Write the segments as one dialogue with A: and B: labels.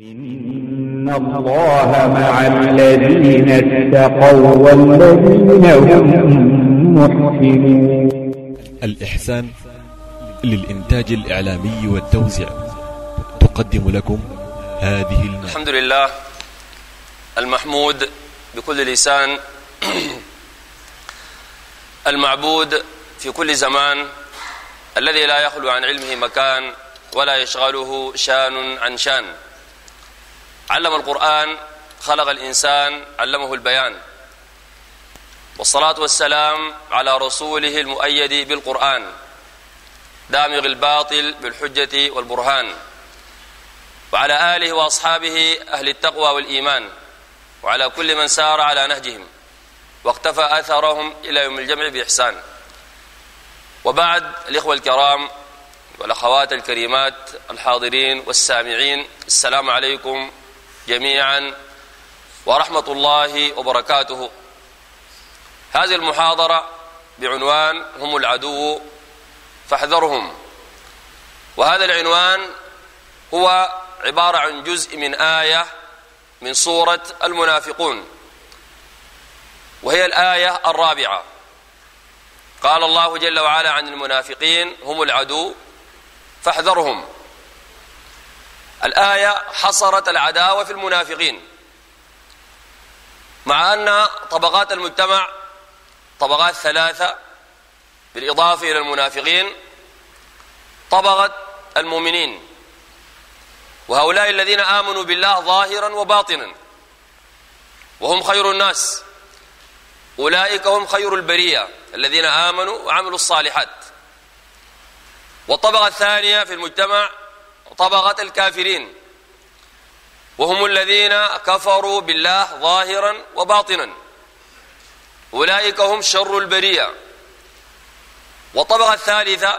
A: إن الله مع الذين اتقوا والذين هم محسنون
B: الإحسان للإنتاج الإعلامي والتوزيع تقدم لكم هذه المادة
C: الحمد لله المحمود بكل لسان المعبود في كل زمان الذي لا يخلو عن علمه مكان ولا يشغله شان عن شان. علم القرآن خلق الإنسان علمه البيان. والصلاة والسلام على رسوله المؤيد بالقرآن دامغ الباطل بالحجة والبرهان. وعلى آله وأصحابه أهل التقوى والإيمان وعلى كل من سار على نهجهم واقتفى أثرهم إلى يوم الجمع بإحسان. وبعد الإخوة الكرام والأخوات الكريمات الحاضرين والسامعين السلام عليكم جميعا ورحمة الله وبركاته. هذه المحاضرة بعنوان هم العدو فاحذرهم. وهذا العنوان هو عبارة عن جزء من آية من سورة المنافقون. وهي الآية الرابعة. قال الله جل وعلا عن المنافقين هم العدو فاحذرهم. الآية حصرت العداوة في المنافقين. مع أن طبقات المجتمع طبقات ثلاثة بالإضافة إلى المنافقين طبقة المؤمنين. وهؤلاء الذين آمنوا بالله ظاهرا وباطنا وهم خير الناس. أولئك هم خير البرية الذين آمنوا وعملوا الصالحات. والطبقة الثانية في المجتمع طبقة الكافرين. وهم الذين كفروا بالله ظاهرا وباطنا. أولئك هم شر البرية. والطبقة الثالثة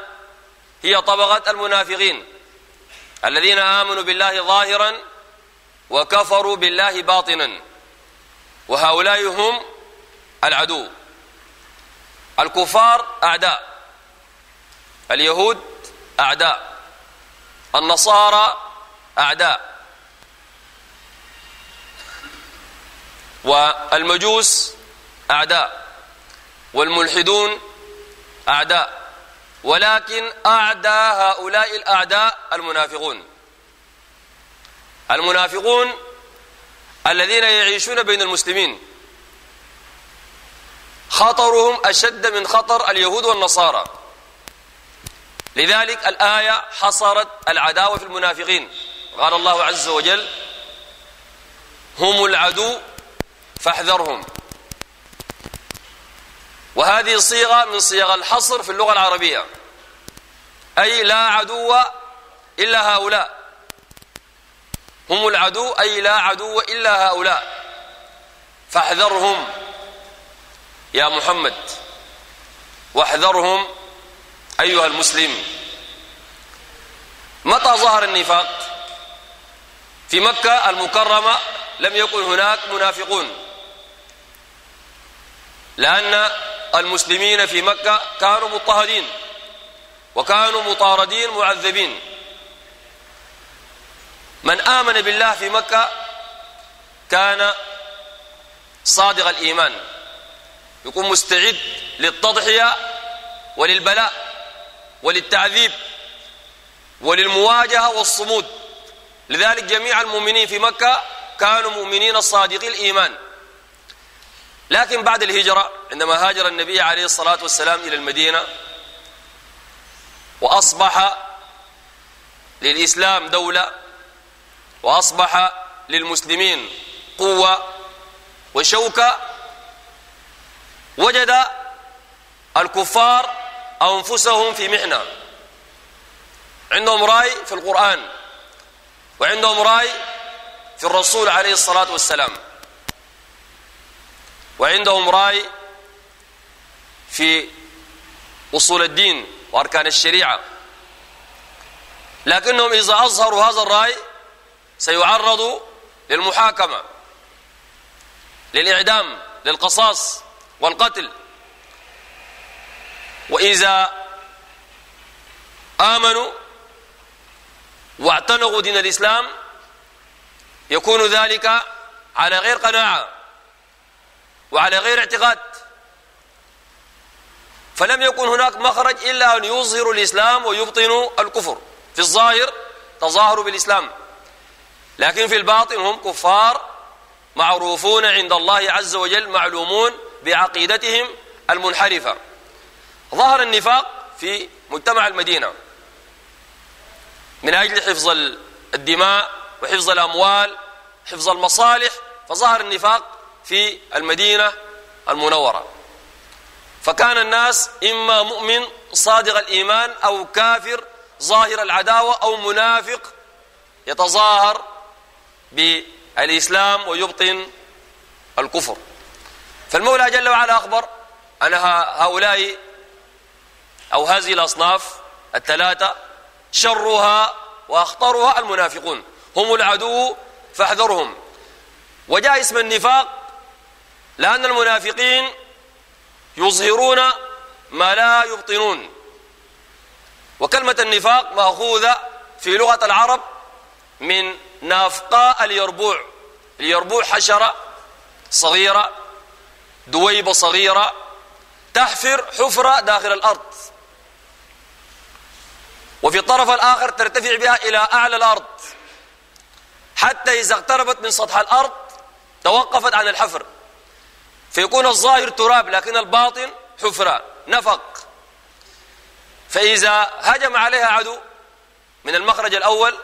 C: هي طبقة المنافقين الذين آمنوا بالله ظاهرا وكفروا بالله باطنا. وهؤلاء هم العدو. الكفار أعداء اليهود أعداء. النصارى أعداء. والمجوس أعداء. والملحدون أعداء. ولكن أعدى هؤلاء الأعداء المنافقون. المنافقون الذين يعيشون بين المسلمين. خطرهم أشد من خطر اليهود والنصارى. لذلك الآية حصرت العداوة في المنافقين. قال الله عز وجل هم العدو فاحذرهم. وهذه صيغة من صيغ الحصر في اللغة العربية. أي لا عدو إلا هؤلاء. هم العدو أي لا عدو إلا هؤلاء. فاحذرهم يا محمد. واحذرهم أيها المسلم متى ظهر النفاق؟ في مكة المكرمة لم يكن هناك منافقون لأن المسلمين في مكة كانوا مضطهدين وكانوا مطاردين معذبين. من آمن بالله في مكة كان صادق الإيمان يكون مستعد للتضحية وللبلاء. وللتعذيب وللمواجهة والصمود. لذلك جميع المؤمنين في مكة كانوا مؤمنين صادقي الإيمان. لكن بعد الهجرة عندما هاجر النبي عليه الصلاة والسلام إلى المدينة وأصبح للإسلام دولة وأصبح للمسلمين قوة وشوكة وجد الكفار أنفسهم في محنة عندهم رأي في القرآن وعندهم رأي في الرسول عليه الصلاة والسلام. وعندهم رأي في أصول الدين وأركان الشريعة. لكنهم إذا أظهروا هذا الرأي سيعرضوا للمحاكمة للإعدام للقصاص والقتل. وإذا آمنوا واعتنقوا دين الإسلام يكون ذلك على غير قناعة وعلى غير اعتقاد. فلم يكن هناك مخرج إلا أن يظهر الإسلام ويبطن الكفر. في الظاهر تظاهروا بالإسلام لكن في الباطن هم كفار معروفون عند الله عز وجل معلومون بعقيدتهم المنحرفة. ظهر النفاق في مجتمع المدينة من أجل حفظ الدماء وحفظ الأموال حفظ المصالح فظهر النفاق في المدينة المنورة. فكان الناس إما مؤمن صادق الإيمان أو كافر ظاهر العداوة أو منافق يتظاهر بالإسلام ويبطن الكفر. فالمولى جل وعلا أخبر أن هؤلاء أو هذه الأصناف الثلاثة شرها وأخطرها المنافقون هم العدو فاحذرهم. وجاء اسم النفاق لأن المنافقين يظهرون ما لا يبطنون. وكلمة النفاق مأخوذة في لغة العرب من نافقاء اليربوع. اليربوع حشرة صغيرة دويبة صغيرة تحفر حفرة داخل الأرض. وفي الطرف الآخر ترتفع بها إلى أعلى الأرض. حتى إذا اقتربت من سطح الأرض توقفت عن الحفر. فيكون الظاهر تراب لكن الباطن حفرة نفق. فإذا هجم عليها عدو من المخرج الأول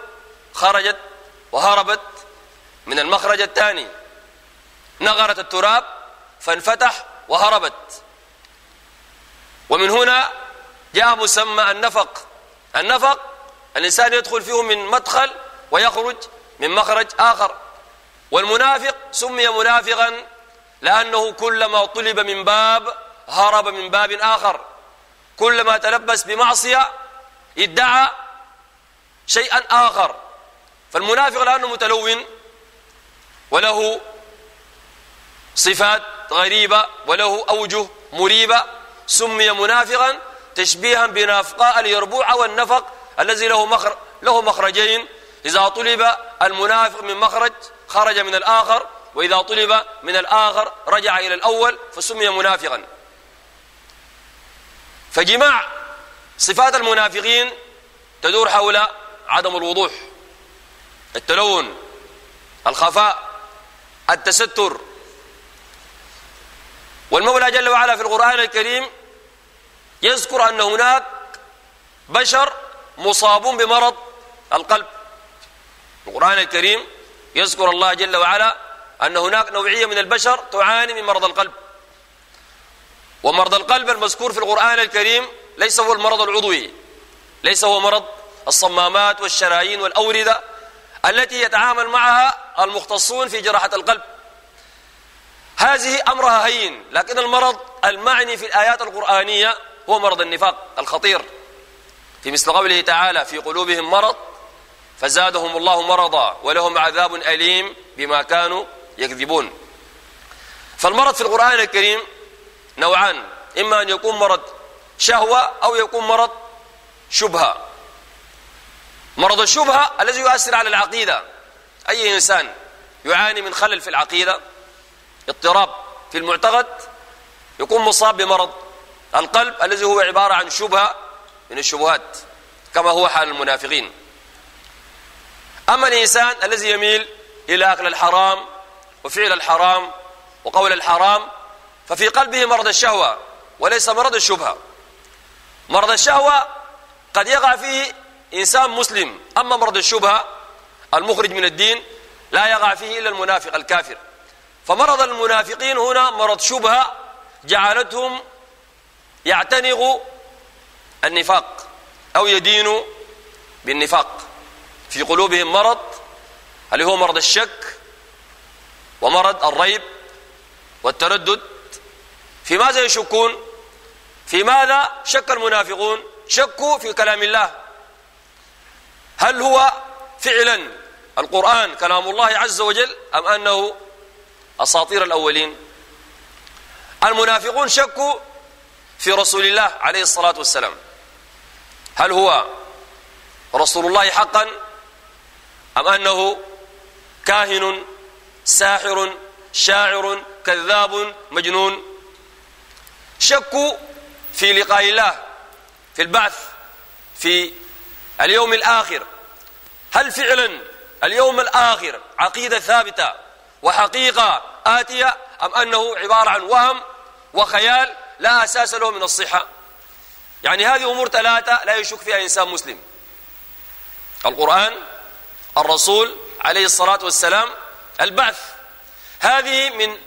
C: خرجت وهربت من المخرج الثاني. نغرت التراب فانفتح وهربت. ومن هنا جاء مسمى النفق. النفق الإنسان يدخل فيه من مدخل ويخرج من مخرج آخر. والمنافق سمي منافقا لأنه كلما طلب من باب هرب من باب آخر. كلما تلبس بمعصية ادعى شيئا آخر. فالمنافق لأنه متلون وله صفات غريبة وله أوجه مريبة. سمي منافقا تشبيها بنافقاء اليربوع والنفق الذي له مخر له مخرجين. إذا طلب المنافق من مخرج خرج من الآخر وإذا طلب من الآخر رجع إلى الأول فسمي منافقا. فجماع صفات المنافقين تدور حول عدم الوضوح التلون الخفاء التستر. والمولى جل وعلا في القرآن الكريم يذكر أن هناك بشر مصابون بمرض القلب. القرآن الكريم يذكر الله جل وعلا أن هناك نوعية من البشر تعاني من مرض القلب. ومرض القلب المذكور في القرآن الكريم ليس هو المرض العضوي ليس هو مرض الصمامات والشرايين والأوردة التي يتعامل معها المختصون في جراحة القلب. هذه أمرها هين لكن المرض المعني في الآيات القرآنية هو مرض النفاق الخطير. في مثل قوله تعالى في قلوبهم مرض فزادهم الله مرضا ولهم عذاب أليم بما كانوا يكذبون. فالمرض في القرآن الكريم نوعان إما أن يكون مرض شهوة أو يكون مرض شبهة. مرض الشبهة الذي يؤثر على العقيدة. أي إنسان يعاني من خلل في العقيدة اضطراب في المعتقد يكون مصاب بمرض القلب الذي هو عبارة عن شبهة من الشبهات كما هو حال المنافقين. أما الإنسان الذي يميل إلى أكل الحرام وفعل الحرام وقول الحرام ففي قلبه مرض الشهوة وليس مرض الشبهة. مرض الشهوة قد يقع فيه إنسان مسلم أما مرض الشبهة المخرج من الدين لا يقع فيه إلا المنافق الكافر. فمرض المنافقين هنا مرض شبهة جعلتهم يعتنق النفاق أو يدين بالنفاق في قلوبهم مرض اللي هو مرض الشك ومرض الريب والتردد؟ في ماذا يشكون؟ في ماذا شك المنافقون؟ شكوا في كلام الله. هل هو فعلا القرآن كلام الله عز وجل أم أنه أساطير الأولين؟ المنافقون شكوا في رسول الله عليه الصلاة والسلام. هل هو رسول الله حقا أم أنه كاهن ساحر شاعر كذاب مجنون؟ شكوا في لقاء الله في البعث في اليوم الآخر. هل فعلا اليوم الآخر عقيدة ثابتة وحقيقة آتية أم أنه عبارة عن وهم وخيال؟ لا أساس له من الصحة. يعني هذه أمور ثلاثة لا يشك فيها إنسان مسلم. القرآن الرسول عليه الصلاة والسلام البعث. هذه من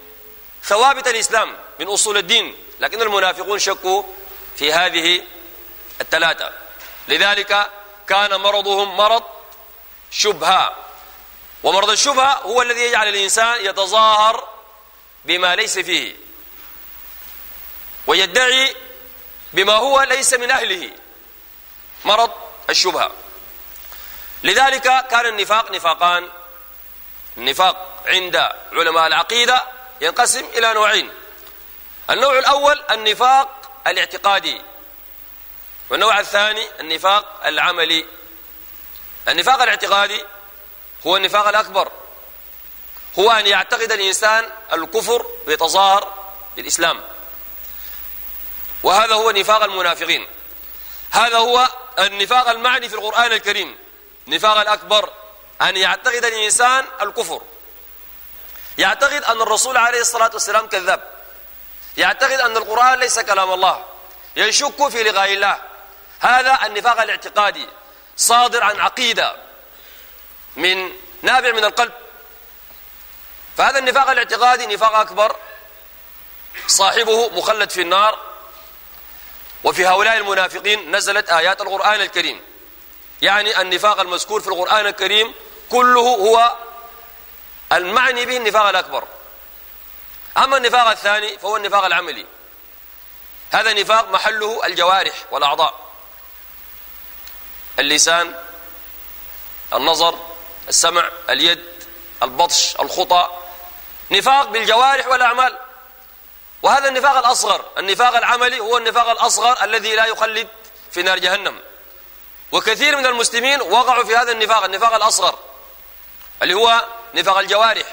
C: ثوابت الإسلام من أصول الدين. لكن المنافقون شكوا في هذه الثلاثة. لذلك كان مرضهم مرض شبهة. ومرض الشبهة هو الذي يجعل الإنسان يتظاهر بما ليس فيه. ويدعي بما هو ليس من أهله. مرض الشبهة. لذلك كان النفاق نفاقان. النفاق عند علماء العقيدة ينقسم إلى نوعين. النوع الأول النفاق الاعتقادي. والنوع الثاني النفاق العملي. النفاق الاعتقادي هو النفاق الأكبر. هو أن يعتقد الإنسان الكفر ويتظاهر بالإسلام وهذا هو نفاق المنافقين. هذا هو النفاق المعني في القرآن الكريم. نفاق الأكبر أن يعتقد الإنسان الكفر. يعتقد أن الرسول عليه الصلاة والسلام كذاب. يعتقد أن القرآن ليس كلام الله. يشك في لقاء الله. هذا النفاق الاعتقادي. صادر عن عقيدة. من نابع من القلب. فهذا النفاق الاعتقادي نفاق أكبر. صاحبه مخلد في النار. وفي هؤلاء المنافقين نزلت آيات القرآن الكريم. يعني النفاق المذكور في القرآن الكريم كله هو المعني به النفاق الأكبر. أما النفاق الثاني فهو النفاق العملي. هذا نفاق محله الجوارح والأعضاء. اللسان النظر السمع اليد البطش الخطى. نفاق بالجوارح والأعمال. وهذا النفاق الأصغر. النفاق العملي هو النفاق الأصغر الذي لا يخلد في نار جهنم. وكثير من المسلمين وقعوا في هذا النفاق النفاق الأصغر اللي هو نفاق الجوارح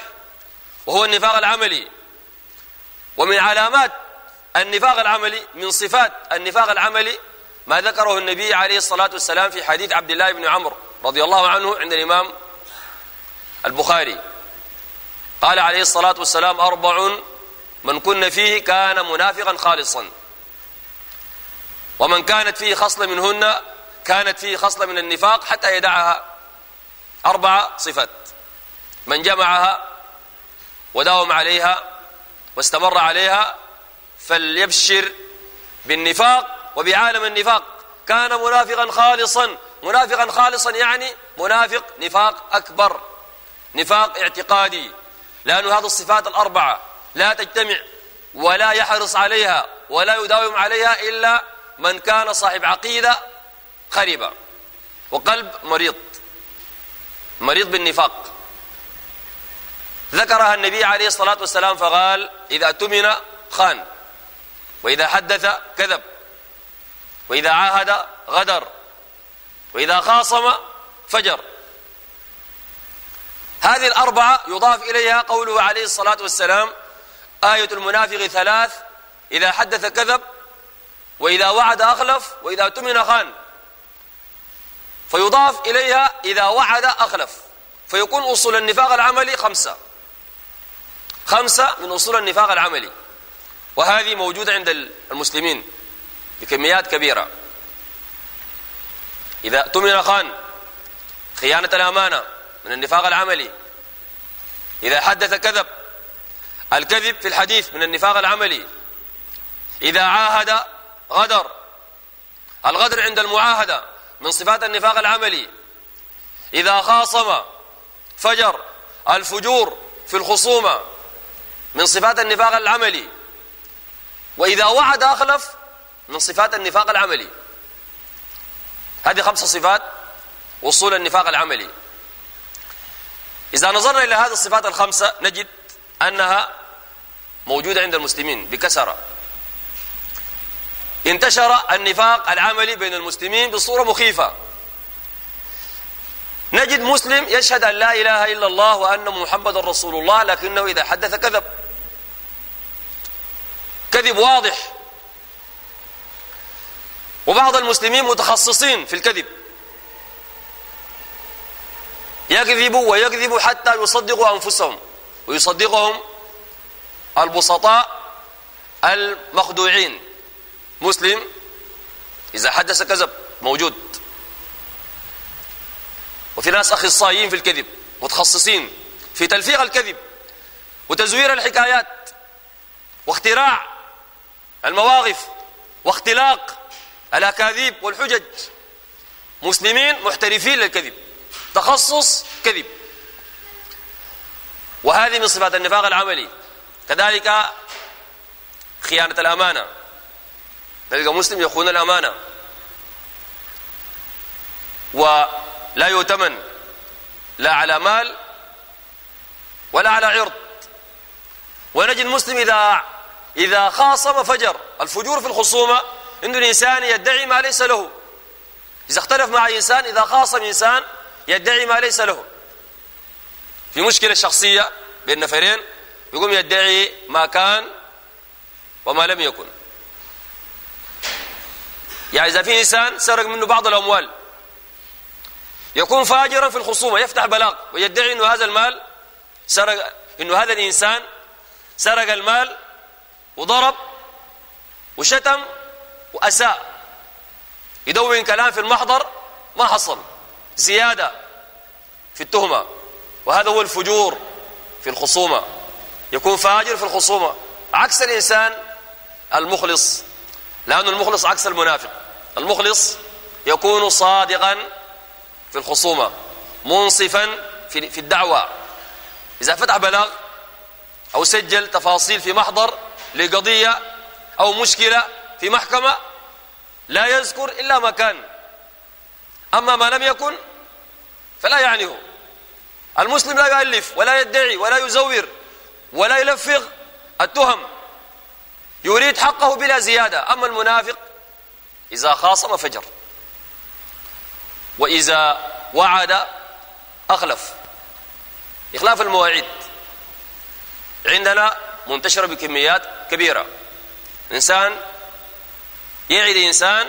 C: وهو النفاق العملي. ومن علامات النفاق العملي من صفات النفاق العملي ما ذكره النبي عليه الصلاة والسلام في حديث عبد الله بن عمرو رضي الله عنه عند الإمام البخاري. قال عليه الصلاة والسلام أربع من كن فيه كان منافقا خالصا. ومن كانت فيه خصلة منهن كانت فيه خصلة من النفاق حتى يدعها أربع صفات. من جمعها وداوم عليها واستمر عليها فليبشر بالنفاق وبعالم النفاق. كان منافقا خالصا. منافقا خالصا يعني منافق نفاق أكبر نفاق اعتقادي. لأن هذه الصفات الأربعة لا تجتمع ولا يحرص عليها ولا يداوم عليها إلا من كان صاحب عقيدة خربة وقلب مريض مريض بالنفاق. ذكرها النبي عليه الصلاة والسلام فقال إذا اؤتمن خان وإذا حدث كذب وإذا عاهد غدر وإذا خاصم فجر. هذه الأربعة يضاف إليها قوله عليه الصلاة والسلام آية المنافق ثلاث إذا حدث كذب وإذا وعد أخلف وإذا اؤتمن خان. فيضاف إليها إذا وعد أخلف. فيكون أصول النفاق العملي خمسة. خمسة من أصول النفاق العملي. وهذه موجودة عند المسلمين بكميات كبيرة. إذا اؤتمن خان خيانة الأمانة من النفاق العملي. إذا حدث كذب الكذب في الحديث من النفاق العملي. إذا عاهد غدر الغدر عند المعاهدة من صفات النفاق العملي. إذا خاصم فجر الفجور في الخصومة من صفات النفاق العملي. وإذا وعد أخلف من صفات النفاق العملي. هذه خمس صفات وصول النفاق العملي. إذا نظرنا إلى هذه الصفات الخمسة نجد أنها موجودة عند المسلمين بكسرة. انتشر النفاق العملي بين المسلمين بصورة مخيفة. نجد مسلم يشهد أن لا إله إلا الله وأن محمد رسول الله لكنه إذا حدث كذب. كذب واضح. وبعض المسلمين متخصصين في الكذب. يكذبوا ويكذبوا حتى يصدقوا أنفسهم. ويصدقهم البسطاء المخدوعين. مسلم إذا حدث كذب موجود. وفي ناس أخصائيين في الكذب متخصصين في تلفيق الكذب وتزوير الحكايات واختراع المواقف واختلاق الأكاذيب والحجج. مسلمين محترفين للكذب تخصص كذب. وهذه من صفات النفاق العملي. كذلك خيانة الأمانة. تلقى مسلم يخون الأمانة. ولا يؤتمن. لا على مال ولا على عرض. ونجد مسلم إذا إذا خاصم فجر. الفجور في الخصومة إنه الإنسان يدعي ما ليس له. إذا اختلف مع إنسان إذا خاصم إنسان يدعي ما ليس له. في مشكلة شخصية بين نفرين يقوم يدعي ما كان وما لم يكن. يعني إذا في إنسان سرق منه بعض الأموال يكون فاجرا في الخصومة يفتح بلاغ ويدعي أنه هذا المال سرق أنه هذا الإنسان سرق المال وضرب وشتم وأساء. يدون كلام في المحضر ما حصل. زيادة في التهمة. وهذا هو الفجور في الخصومة. يكون فاجر في الخصومة. عكس الإنسان المخلص. لأن المخلص عكس المنافق. المخلص يكون صادقا في الخصومة. منصفا في الدعوة. إذا فتح بلاغ أو سجل تفاصيل في محضر لقضية أو مشكلة في محكمة لا يذكر إلا ما كان. أما ما لم يكن فلا يعنيه. المسلم لا يؤلف ولا يدعي ولا يزور ولا يلفغ التهم. يريد حقه بلا زيادة. أما المنافق إذا خاصم فجر. وإذا وعد أخلف. إخلاف المواعيد عندنا منتشرة بكميات كبيرة. إنسان يعد إنسان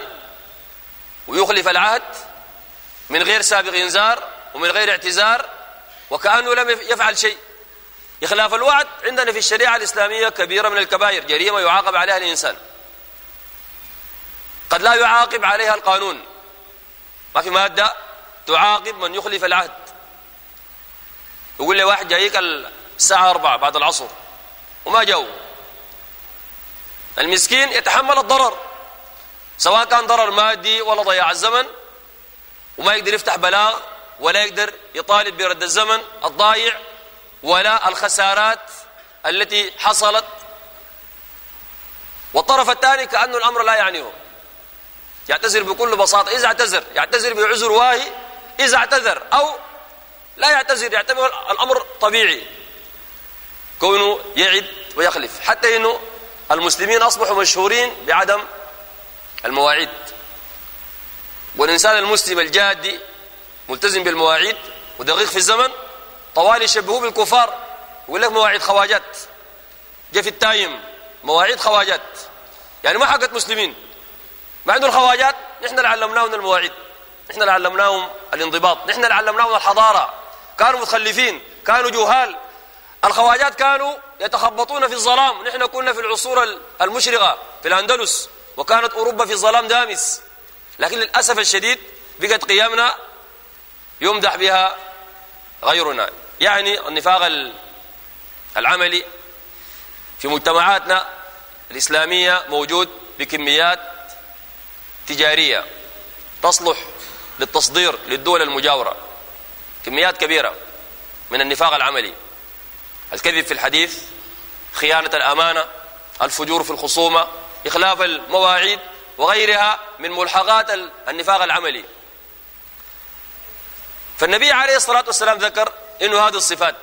C: ويخلف العهد من غير سابق إنذار ومن غير اعتذار وكأنه لم يفعل شيء. إخلاف الوعد عندنا في الشريعة الإسلامية كبيرة من الكبائر جريمة يعاقب عليها الإنسان. قد لا يعاقب عليها القانون ما في مادة تعاقب من يخلف العهد. يقول لي واحد جايك الساعة أربعة بعد العصر وما جو. المسكين يتحمل الضرر سواء كان ضرر مادي ولا ضياع الزمن وما يقدر يفتح بلاغ ولا يقدر يطالب برد الزمن الضايع ولا الخسارات التي حصلت. والطرف الثاني كأنه الأمر لا يعنيه يعتذر بكل بساطة. إذا اعتذر يعتذر بعذر واهي. إذا اعتذر أو لا يعتذر يعتبر الأمر طبيعي. كونه يعد ويخلف. حتى إنه المسلمين أصبحوا مشهورين بعدم المواعيد. والإنسان المسلم الجادي ملتزم بالمواعيد ودقيق في الزمن طوال يشبهوه بالكفار يقول لك مواعيد خواجات. جاء في التايم مواعيد خواجات. يعني ما حقت مسلمين. ما عندهم الخواجات نحن اللي علمناهم المواعيد. نحن اللي علمناهم الانضباط. نحن اللي علمناهم الحضارة. كانوا متخلفين كانوا جهال. الخواجات كانوا يتخبطون في الظلام. نحن كنا في العصور المشرقة في الأندلس. وكانت أوروبا في ظلام دامس. لكن للأسف الشديد بقت قيامنا يمدح بها غيرنا. يعني النفاق العملي في مجتمعاتنا الإسلامية موجود بكميات تجارية تصلح للتصدير للدول المجاورة. كميات كبيرة من النفاق العملي. الكذب في الحديث خيانة الأمانة الفجور في الخصومة إخلاف المواعيد وغيرها من ملحقات النفاق العملي. فالنبي عليه الصلاة والسلام ذكر إنه هذه الصفات.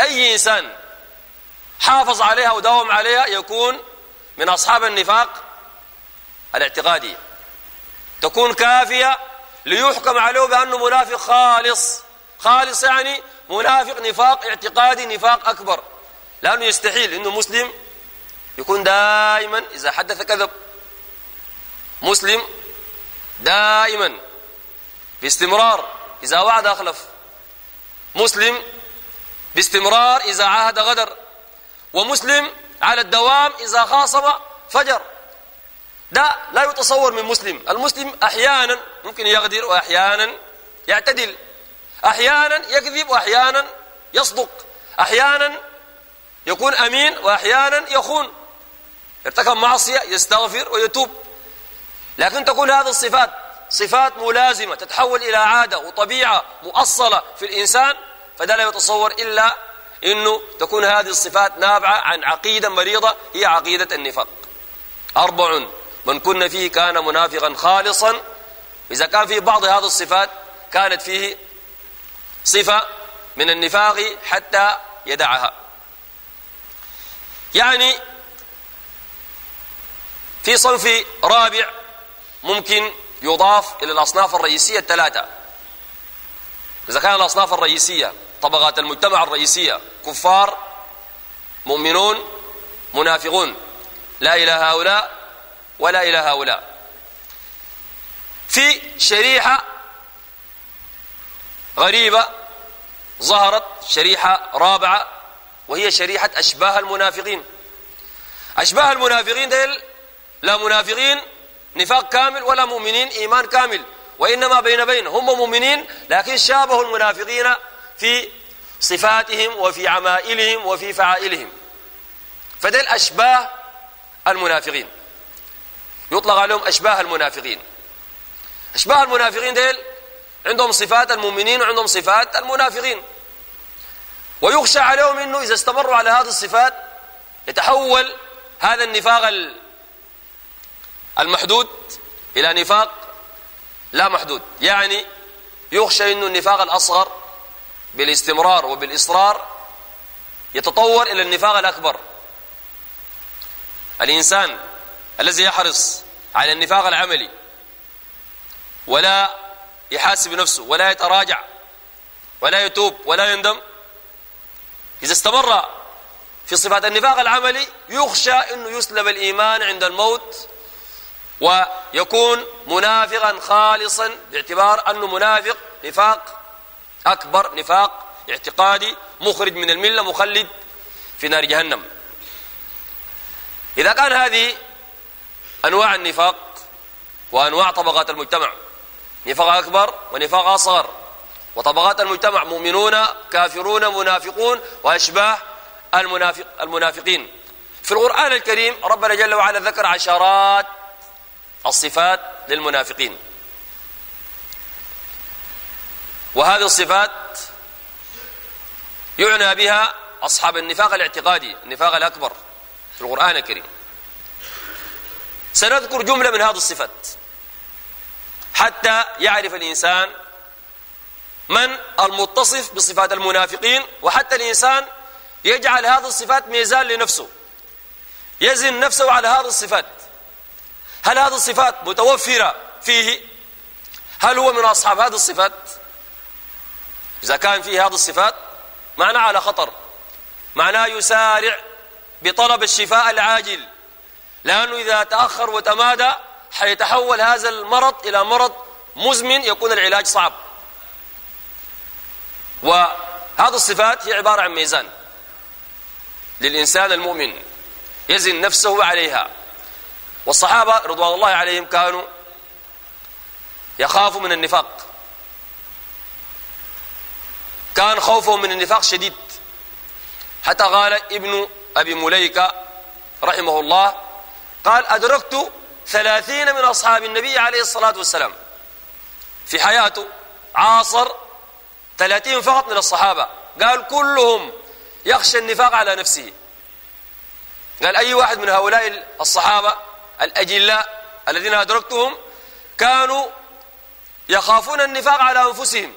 C: أي إنسان حافظ عليها وداوم عليها يكون من أصحاب النفاق الاعتقادي. تكون كافية ليحكم عليه بأنه منافق خالص. خالص يعني منافق نفاق اعتقادي نفاق أكبر. لأنه يستحيل إنه مسلم يكون دائما إذا حدث كذب. مسلم دائما باستمرار إذا وعد أخلف. مسلم باستمرار إذا عاهد غدر. ومسلم على الدوام إذا خاصم فجر. ده لا يتصور من مسلم. المسلم أحيانا ممكن يغدر وأحيانا يعتدل. أحيانا يكذب وأحيانا يصدق. أحيانا يكون أمين وأحيانا يخون. ارتكب معصية يستغفر ويتوب. لكن تكون هذه الصفات صفات ملازمة تتحول إلى عادة وطبيعة مؤصلة في الإنسان فده لا يتصور إلا أنه تكون هذه الصفات نابعة عن عقيدة مريضة هي عقيدة النفاق. أربع من كن فيه كان منافقا خالصا إذا كان فيه بعض هذه الصفات كانت فيه صفة من النفاق حتى يدعها. يعني في صنف رابع ممكن يضاف إلى الأصناف الرئيسية الثلاثة. إذا كان الأصناف الرئيسية طبقات المجتمع الرئيسية كفار مؤمنون منافقون. لا إلى هؤلاء ولا إلى هؤلاء. في شريحة غريبة ظهرت شريحة رابعة وهي شريحة أشباه المنافقين. أشباه المنافقين ديل لا منافقين نفاق كامل ولا مؤمنين إيمان كامل. وإنما بين بين هم مؤمنين لكن شابهوا المنافقين في صفاتهم وفي عمائلهم وفي فعائلهم. فدل أشباه المنافقين. يطلق عليهم أشباه المنافقين. أشباه المنافقين ديل عندهم صفات المؤمنين وعندهم صفات المنافقين. ويخشى عليهم أنه إذا استمروا على هذه الصفات يتحول هذا النفاق المحدود إلى نفاق لا محدود يعني يخشى أنه النفاق الأصغر بالاستمرار وبالإصرار يتطور إلى النفاق الأكبر. الإنسان الذي يحرص على النفاق العملي ولا يحاسب نفسه ولا يتراجع ولا يتوب ولا يندم إذا استمر في صفات النفاق العملي يخشى أنه يسلب الإيمان عند الموت ويكون منافقا خالصا باعتبار أنه منافق نفاق أكبر نفاق اعتقادي مخرج من الملة مخلد في نار جهنم. إذا كان هذه أنواع النفاق وأنواع طبقات المجتمع نفاق أكبر ونفاق أصغر وطبقات المجتمع مؤمنون كافرون منافقون وأشباه المنافق المنافقين. في القرآن الكريم ربنا جل وعلا ذكر عشرات الصفات للمنافقين. وهذه الصفات يعنى بها أصحاب النفاق الاعتقادي النفاق الأكبر في القرآن الكريم. سنذكر جملة من هذه الصفات حتى يعرف الإنسان من المتصف بصفات المنافقين وحتى الإنسان يجعل هذه الصفات ميزان لنفسه يزن نفسه على هذه الصفات. هل هذه الصفات متوفرة فيه؟ هل هو من أصحاب هذه الصفات؟ إذا كان فيه هذه الصفات معناه على خطر. معناه يسارع بطلب الشفاء العاجل. لأنه إذا تأخر وتمادى حيتحول هذا المرض إلى مرض مزمن يكون العلاج صعب. وهذه الصفات هي عبارة عن ميزان للإنسان المؤمن. يزن نفسه عليها. والصحابة رضوان الله عليهم كانوا يخافوا من النفاق. كان خوفهم من النفاق شديد. حتى قال ابن أبي مليكة رحمه الله قال أدركت ثلاثين من أصحاب النبي عليه الصلاة والسلام في حياته عاصر ثلاثين فقط من الصحابة. قال كلهم يخشى النفاق على نفسه. قال أي واحد من هؤلاء الصحابة الأجلاء الذين أدركتهم كانوا يخافون النفاق على أنفسهم.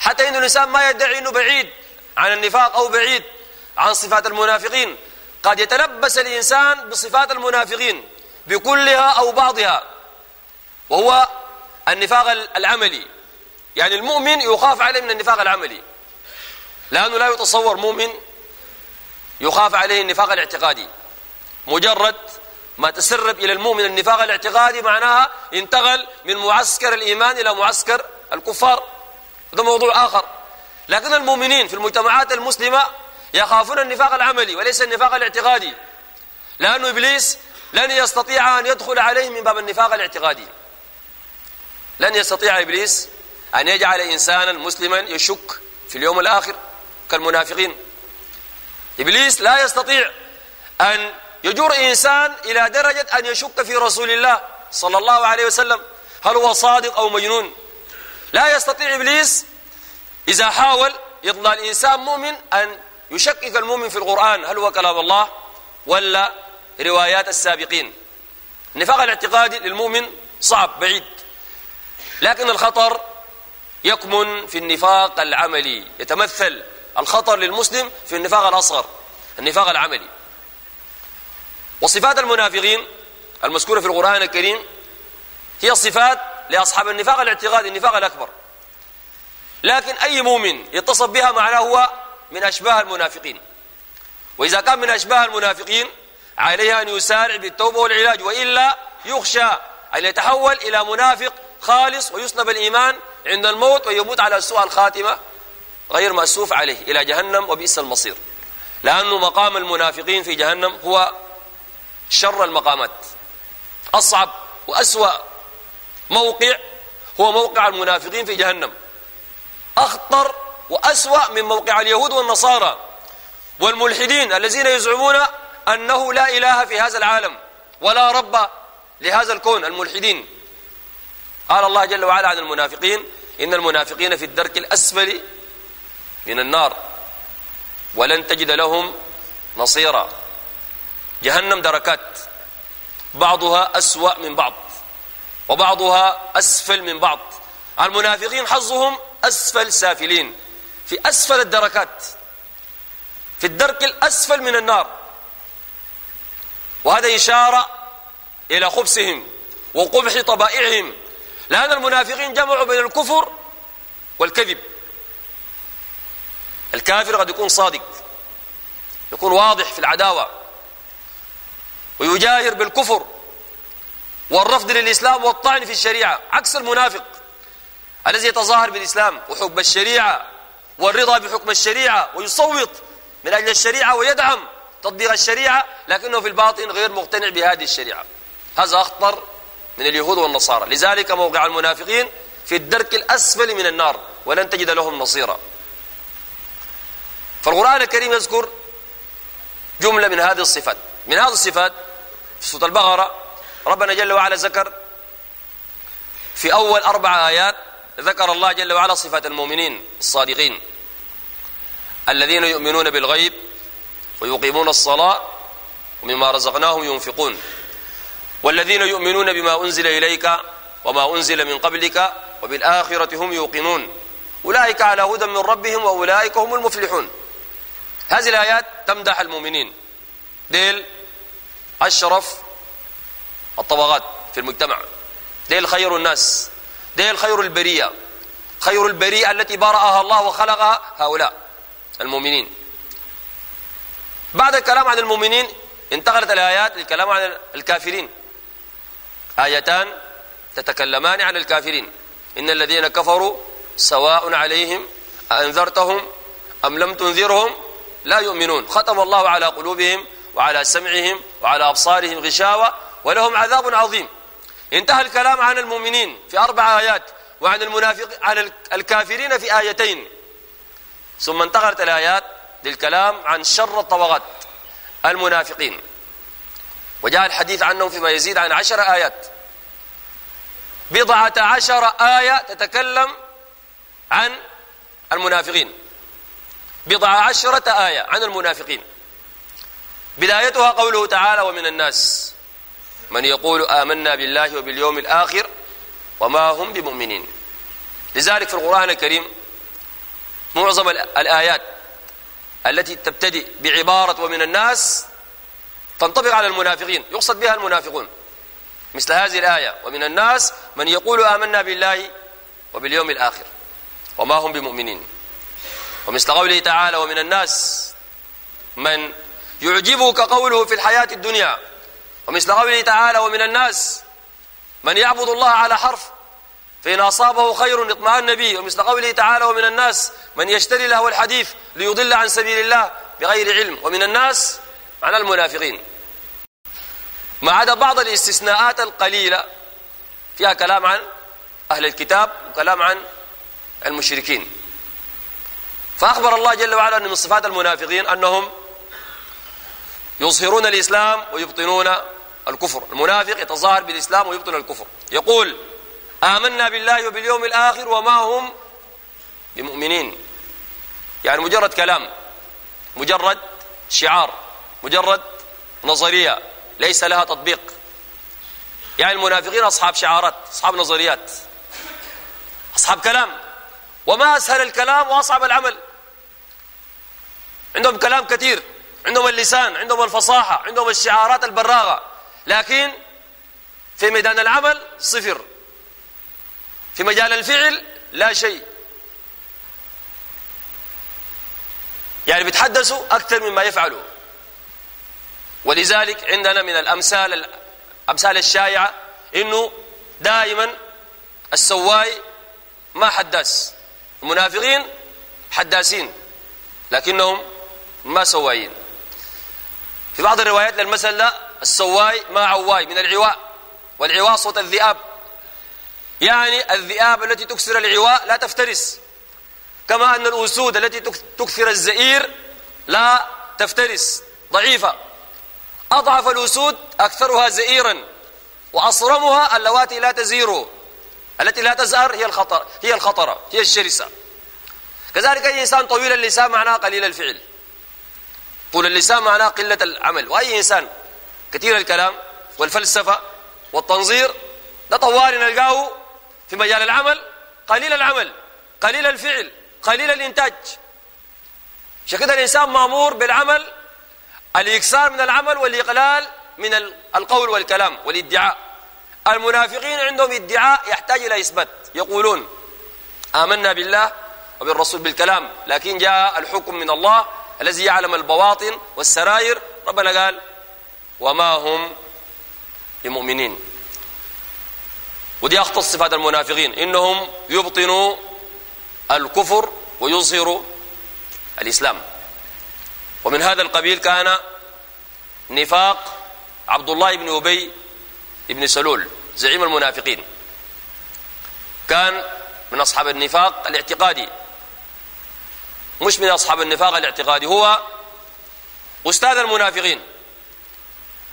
C: حتى إن الإنسان ما يدعي أنه بعيد عن النفاق أو بعيد عن صفات المنافقين قد يتلبس الإنسان بصفات المنافقين بكلها أو بعضها وهو النفاق العملي. يعني المؤمن يخاف عليه من النفاق العملي. لأنه لا يتصور مؤمن يخاف عليه النفاق الاعتقادي. مجرد ما تسرب إلى المؤمن النفاق الاعتقادي معناها انتقل من معسكر الإيمان إلى معسكر الكفار. هذا موضوع آخر. لكن المؤمنين في المجتمعات المسلمة يخافون النفاق العملي وليس النفاق الاعتقادي. لأن إبليس لن يستطيع أن يدخل عليه من باب النفاق الاعتقادي. لن يستطيع إبليس أن يجعل إنسانا مسلما يشك في اليوم الآخر كالمنافقين. إبليس لا يستطيع أن يجر إنسان إلى درجة أن يشك في رسول الله صلى الله عليه وسلم هل هو صادق أو مجنون؟ لا يستطيع إبليس إذا حاول يطلع الإنسان مؤمن أن يشكك المؤمن في القرآن هل هو كلام الله ولا روايات السابقين؟ النفاق الاعتقادي للمؤمن صعب بعيد. لكن الخطر يكمن في النفاق العملي يتمثل الخطر للمسلم في النفاق الأصغر النفاق العملي. وصفات المنافقين المذكورة في القرآن الكريم هي صفات لأصحاب النفاق الاعتقادي النفاق الأكبر. لكن أي مؤمن يتصف بها معناه هو من أشباه المنافقين. وإذا كان من أشباه المنافقين عليه أن يسارع بالتوبة والعلاج وإلا يخشى أن يتحول إلى منافق خالص ويسلب الإيمان عند الموت ويموت على سوء الخاتمة غير مأسوف عليه إلى جهنم وبئس المصير. لأن مقام المنافقين في جهنم هو شر المقامات. أصعب وأسوأ موقع هو موقع المنافقين في جهنم. أخطر وأسوأ من موقع اليهود والنصارى والملحدين الذين يزعمون أنه لا إله في هذا العالم ولا رب لهذا الكون الملحدين. قال الله جل وعلا عن المنافقين إن المنافقين في الدرك الأسفل من النار. ولن تجد لهم نصيرا. جهنم دركات. بعضها أسوأ من بعض وبعضها أسفل من بعض. المنافقين حظهم أسفل سافلين في أسفل الدركات في الدرك الأسفل من النار. وهذا إشارة إلى خبثهم وقبح طبائعهم لأن المنافقين جمعوا بين الكفر والكذب. الكافر قد يكون صادق يكون واضح في العداوة ويجاهر بالكفر والرفض للإسلام والطعن في الشريعة عكس المنافق الذي يتظاهر بالإسلام وحب الشريعة والرضا بحكم الشريعة ويصوت من أجل الشريعة ويدعم تطبيق الشريعة لكنه في الباطن غير مقتنع بهذه الشريعة. هذا أخطر من اليهود والنصارى. لذلك موقع المنافقين في الدرك الأسفل من النار ولن تجد لهم نصيرا. فالقرآن الكريم يذكر جملة من هذه الصفات. من هذه الصفات في سورة البقرة. ربنا جل وعلا ذكر في أول أربع آيات ذكر الله جل وعلا صفات المؤمنين الصادقين الذين يؤمنون بالغيب ويقيمون الصلاة ومما رزقناهم ينفقون والذين يؤمنون بما أنزل إليك وما أنزل من قبلك وبالآخرة هم يوقنون. أولئك على هدى من ربهم وأولئك هم المفلحون. هذه الآيات تمدح المؤمنين. ديل أشرف الطبقات في المجتمع. ديل خير الناس ديل خير البرية خير البرية التي برأها الله وخلقها هؤلاء المؤمنين. بعد الكلام عن المؤمنين انتقلت الآيات للكلام عن الكافرين. آيتان تتكلمان عن الكافرين. إن الذين كفروا سواء عليهم أنذرتهم أم لم تنذرهم لا يؤمنون. ختم الله على قلوبهم وعلى سمعهم وعلى أبصارهم غشاوة ولهم عذاب عظيم. انتهى الكلام عن المؤمنين في أربع آيات وعن المنافق عن الكافرين في آيتين. ثم انتقلت الآيات للكلام عن شر الطبقات المنافقين. وجاء الحديث عنهم فيما يزيد عن عشر آيات. بضعة عشر آية تتكلم عن المنافقين. بضع عشرة آية عن المنافقين. بدايتها قوله تعالى ومن الناس. من يقول آمنا بالله وباليوم الآخر وما هم بمؤمنين. لذلك في القرآن الكريم معظم الآيات التي تبتدئ بعبارة ومن الناس تنطبق على المنافقين يقصد بها المنافقون. مثل هذه الآية ومن الناس من يقول آمنا بالله وباليوم الآخر وما هم بمؤمنين. ومثل قوله تعالى ومن الناس من يعجبك قوله في الحياة الدنيا. ومثل قوله تعالى ومن الناس من يعبد الله على حرف فإن أصابه خير اطمأن به. ومثل قوله تعالى ومن الناس من يشتري له الحديث ليضل عن سبيل الله بغير علم. ومن الناس معنى المنافقين. ما عدا بعض الاستثناءات القليلة فيها كلام عن أهل الكتاب وكلام عن المشركين. فأخبر الله جل وعلا أن من صفات المنافقين أنهم يظهرون الإسلام ويبطنون الكفر. المنافق يتظاهر بالإسلام ويبطن الكفر. يقول آمنا بالله وباليوم الآخر وما هم بمؤمنين. يعني مجرد كلام مجرد شعار مجرد نظرية ليس لها تطبيق. يعني المنافقين أصحاب شعارات أصحاب نظريات أصحاب كلام. وما أسهل الكلام وأصعب العمل. عندهم كلام كثير. عندهم اللسان عندهم الفصاحة عندهم الشعارات البراغة. لكن في ميدان العمل صفر. في مجال الفعل لا شيء. يعني بيتحدثوا أكثر مما يفعلوا. ولذلك عندنا من الأمثال الأمثال الشائعة إنه دائما السواي ما حداس المنافقين حداسين لكنهم ما سوايين. في بعض الروايات للمثل لا السواي ما عواي من العواء والعواء صوت الذئاب. يعني الذئاب التي تكسر العواء لا تفترس. كما أن الأسود التي تكثر الزئير لا تفترس ضعيفة. أضعف الأسود أكثرها زئيرا وأصرمها اللواتي لا تزير. التي لا تزأر هي الخطر هي الخطرة هي الشرسة. كذلك أي إنسان طويل اللسان معناه قليل الفعل. طول اللسان معناه قلة العمل. وأي إنسان كثير الكلام والفلسفة والتنظير ده طوال نلقاه في مجال العمل. قليل العمل قليل الفعل قليل الإنتاج. كده الإنسان مأمور بالعمل الإكثار من العمل والإقلال من القول والكلام والإدعاء. المنافقين عندهم إدعاء يحتاج إلى إثبات. يقولون آمنا بالله وبالرسول بالكلام لكن جاء الحكم من الله الذي يعلم البواطن والسرائر ربنا قال وما هم بمؤمنين. ودي أخطر صفات المنافقين إنهم يبطنوا الكفر ويظهروا الإسلام. ومن هذا القبيل كان نفاق عبد الله بن أبي بن سلول زعيم المنافقين. كان من أصحاب النفاق الاعتقادي. مش من أصحاب النفاق الاعتقادي. هو أستاذ المنافقين.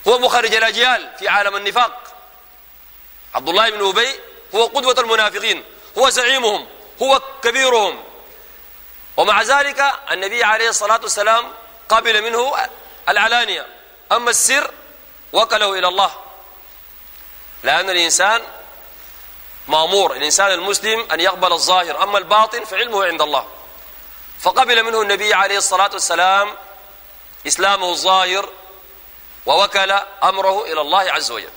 C: هو مخرج الأجيال في عالم النفاق. عبد الله بن أبي هو قدوة المنافقين. هو زعيمهم. هو كبيرهم. ومع ذلك النبي عليه الصلاة والسلام قبل منه العلانية. أما السر وكله إلى الله. لأن الإنسان مأمور. الإنسان المسلم أن يقبل الظاهر. أما الباطن فعلمه عند الله. فقبل منه النبي عليه الصلاة والسلام إسلامه الظاهر ووكل أمره إلى الله عز وجل.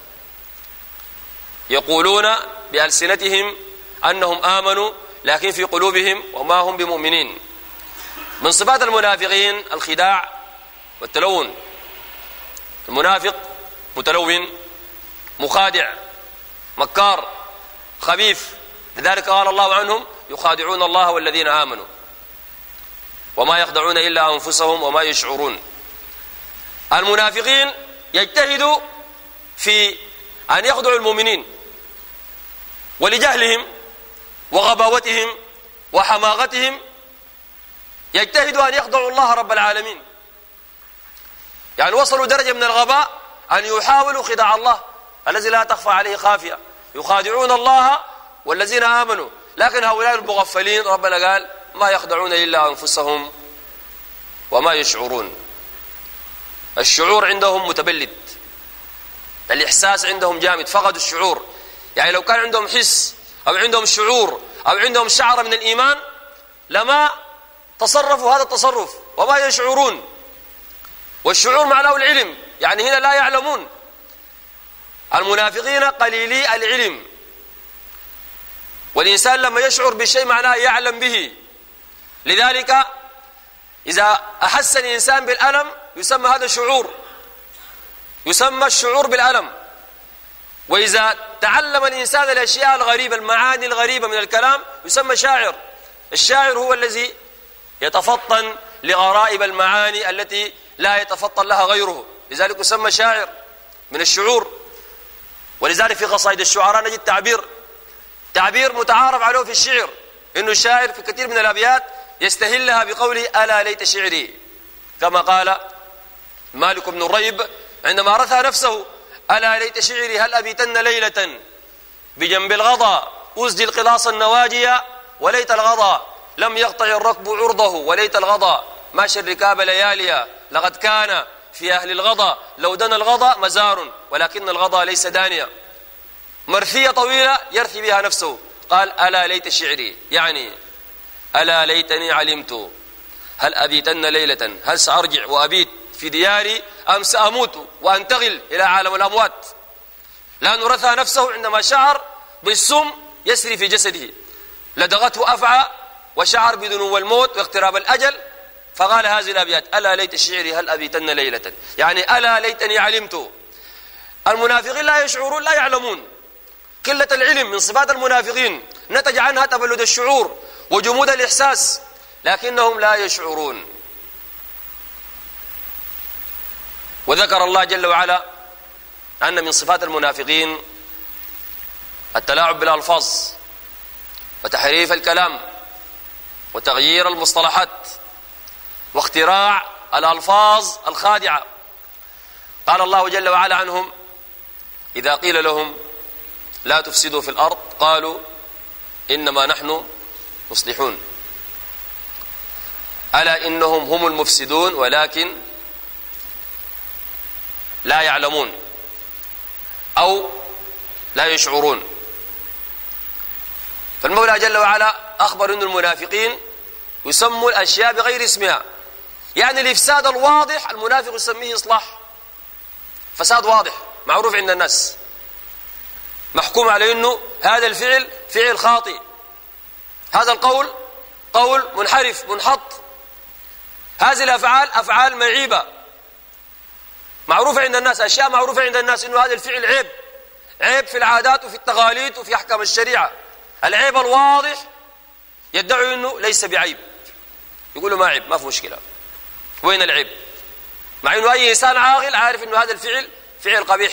C: يقولون بألسنتهم أنهم آمنوا لكن في قلوبهم وما هم بمؤمنين. من صفات المنافقين الخداع والتلون. المنافق متلون مخادع مكار خبيث. لذلك قال الله عنهم يخادعون الله والذين آمنوا. وما يخدعون إلا أنفسهم وما يشعرون. المنافقين يجتهدوا في أن يخدعوا المؤمنين ولجهلهم وغباوتهم وحماقتهم. يجتهدوا أن يخضعوا الله رب العالمين. يعني وصلوا درجة من الغباء أن يحاولوا خداع الله الذي لا تخفى عليه خافية. يخادعون الله والذين آمنوا. لكن هؤلاء المغفلين ربنا قال ما يخدعون إلا أنفسهم وما يشعرون. الشعور عندهم متبلد. الإحساس عندهم جامد فقدوا الشعور. يعني لو كان عندهم حس أو عندهم شعور أو عندهم شعر من الإيمان لما تصرفوا هذا التصرف وما يشعرون. والشعور معناه العلم. يعني هنا لا يعلمون. المنافقين قليلي العلم. والإنسان لما يشعر بشيء معناه يعلم به. لذلك إذا أحس الإنسان بالألم يسمى هذا شعور. يسمى الشعور بالألم. وإذا تعلم الإنسان الأشياء الغريبة المعاني الغريبة من الكلام يسمى شاعر. الشاعر هو الذي يتفطن لغرائب المعاني التي لا يتفطن لها غيره. لذلك يسمى شاعر من الشعور. ولذلك في قصائد الشعراء نجد تعبير. تعبير متعارف عليه في الشعر. إنه الشاعر في كثير من الأبيات يستهلها بقوله ألا ليت شعري. كما قال مالك بن الريب عندما رثى نفسه ألا ليت شعري هل أبيتن ليلة بجنب الغضا؟ أزدي القلاص النواجي وليت الغضا. لم يقطع الركب عرضه وليت الغضا. ماشي الركاب لياليا لقد كان في أهل الغضا. لو دنا الغضا مزار ولكن الغضا ليس دانيا. مرثية طويلة يرثي بها نفسه. قال ألا ليت شعري. يعني ألا ليتني علمت. هل أبيتن ليلة؟ هل سأرجع وأبيت في دياري أم سأموت وأنتقل إلى عالم الأموات؟ لأنه رثى نفسه عندما شعر بالسم يسري في جسده. لدغته أفعى وشعر بدنو الموت واقتراب الأجل. فقال هذه الأبيات ألا ليت شعري هل أبيتن ليلة؟ يعني ألا ليتني علمت. المنافقين لا يشعرون لا يعلمون. قلة العلم من صفات المنافقين. نتج عنها تبلد الشعور. وجمود الإحساس لكنهم لا يشعرون. وذكر الله جل وعلا أن من صفات المنافقين التلاعب بالألفاظ وتحريف الكلام وتغيير المصطلحات واختراع الألفاظ الخادعة. قال الله جل وعلا عنهم إذا قيل لهم لا تفسدوا في الأرض قالوا إنما نحن مصلحون. ألا إنهم هم المفسدون ولكن لا يعلمون أو لا يشعرون. فالمولى جل وعلا أخبر أن المنافقين يسموا الأشياء بغير اسمها. يعني الإفساد الواضح المنافق يسميه إصلاح. فساد واضح معروف عند الناس. محكوم على أنه هذا الفعل فعل خاطئ. هذا القول قول منحرف منحط. هذه الأفعال أفعال معيبة معروفة عند الناس أشياء معروفة عند الناس أنه هذا الفعل عيب. عيب في العادات وفي التقاليد وفي أحكام الشريعة. العيب الواضح يدعي أنه ليس بعيب. يقول ما عيب ما في مشكلة. وين العيب؟ مع أنه أي إنسان عاقل عارف أنه هذا الفعل فعل قبيح.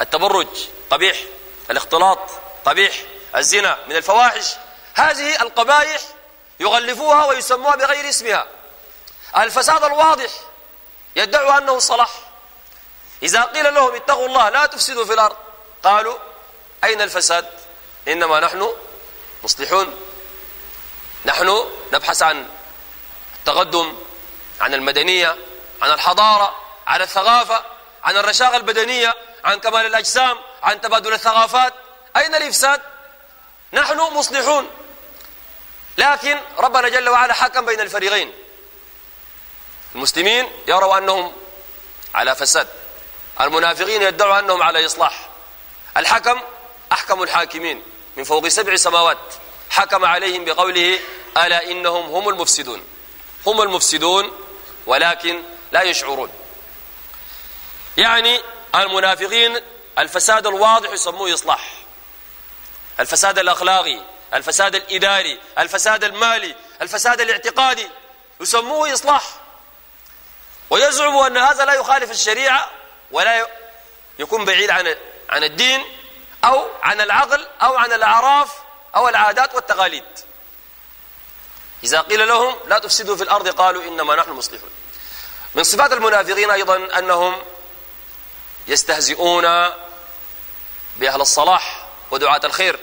C: التبرج قبيح الاختلاط قبيح الزنا من الفواحش هذه القبائح يغلفوها ويسموها بغير اسمها. الفساد الواضح يدعوا أنه صلاح. إذا قيل لهم اتقوا الله لا تفسدوا في الأرض قالوا أين الفساد؟ إنما نحن مصلحون. نحن نبحث عن التقدم عن المدنية عن الحضارة عن الثقافة عن الرشاقة البدنية عن كمال الأجسام عن تبادل الثقافات. أين الإفساد؟ نحن مصلحون. لكن ربنا جل وعلا حكم بين الفريقين. المسلمين يروا أنهم على فساد. المنافقين يدعوا أنهم على إصلاح. الحكم أحكم الحاكمين من فوق سبع سماوات. حكم عليهم بقوله ألا إنهم هم المفسدون. هم المفسدون ولكن لا يشعرون. يعني المنافقين الفساد الواضح يسموه إصلاح. الفساد الأخلاقي الفساد الإداري الفساد المالي الفساد الاعتقادي. يسموه إصلاح. ويزعم أن هذا لا يخالف الشريعة ولا يكون بعيد عن عن الدين أو عن العقل أو عن الأعراف أو العادات والتقاليد. إذا قيل لهم لا تفسدوا في الأرض قالوا إنما نحن مصلحون. من صفات المنافقين أيضا أنهم يستهزئون بأهل الصلاح ودعاة الخير.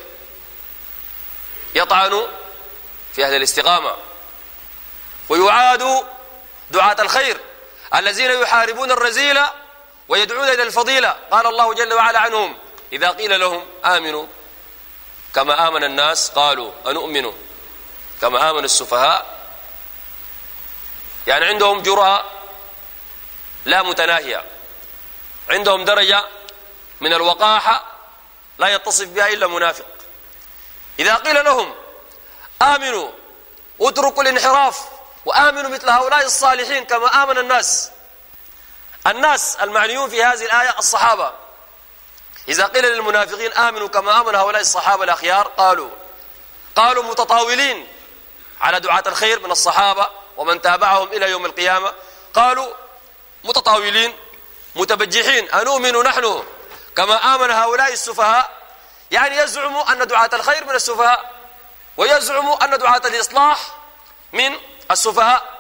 C: يطعنوا في أهل الاستقامة ويعادوا دعاة الخير الذين يحاربون الرزيلة ويدعون إلى الفضيلة. قال الله جل وعلا عنهم إذا قيل لهم آمنوا كما آمن الناس قالوا أنؤمن كما آمن السفهاء. يعني عندهم جرأة لا متناهية عندهم درجة من الوقاحة لا يتصف بها إلا منافق. إذا قيل لهم آمنوا اتركوا الانحراف وآمنوا مثل هؤلاء الصالحين كما آمن الناس. الناس المعنيون في هذه الآية الصحابة. إذا قيل للمنافقين آمنوا كما آمن هؤلاء الصحابة الأخيار قالوا قالوا متطاولين على دعاة الخير من الصحابة ومن تابعهم إلى يوم القيامة. قالوا متطاولين متبجحين أنؤمن نحن كما آمن هؤلاء السفهاء؟ يعني يزعموا أن دعاة الخير من السفهاء ويزعموا أن دعاة الإصلاح من السفهاء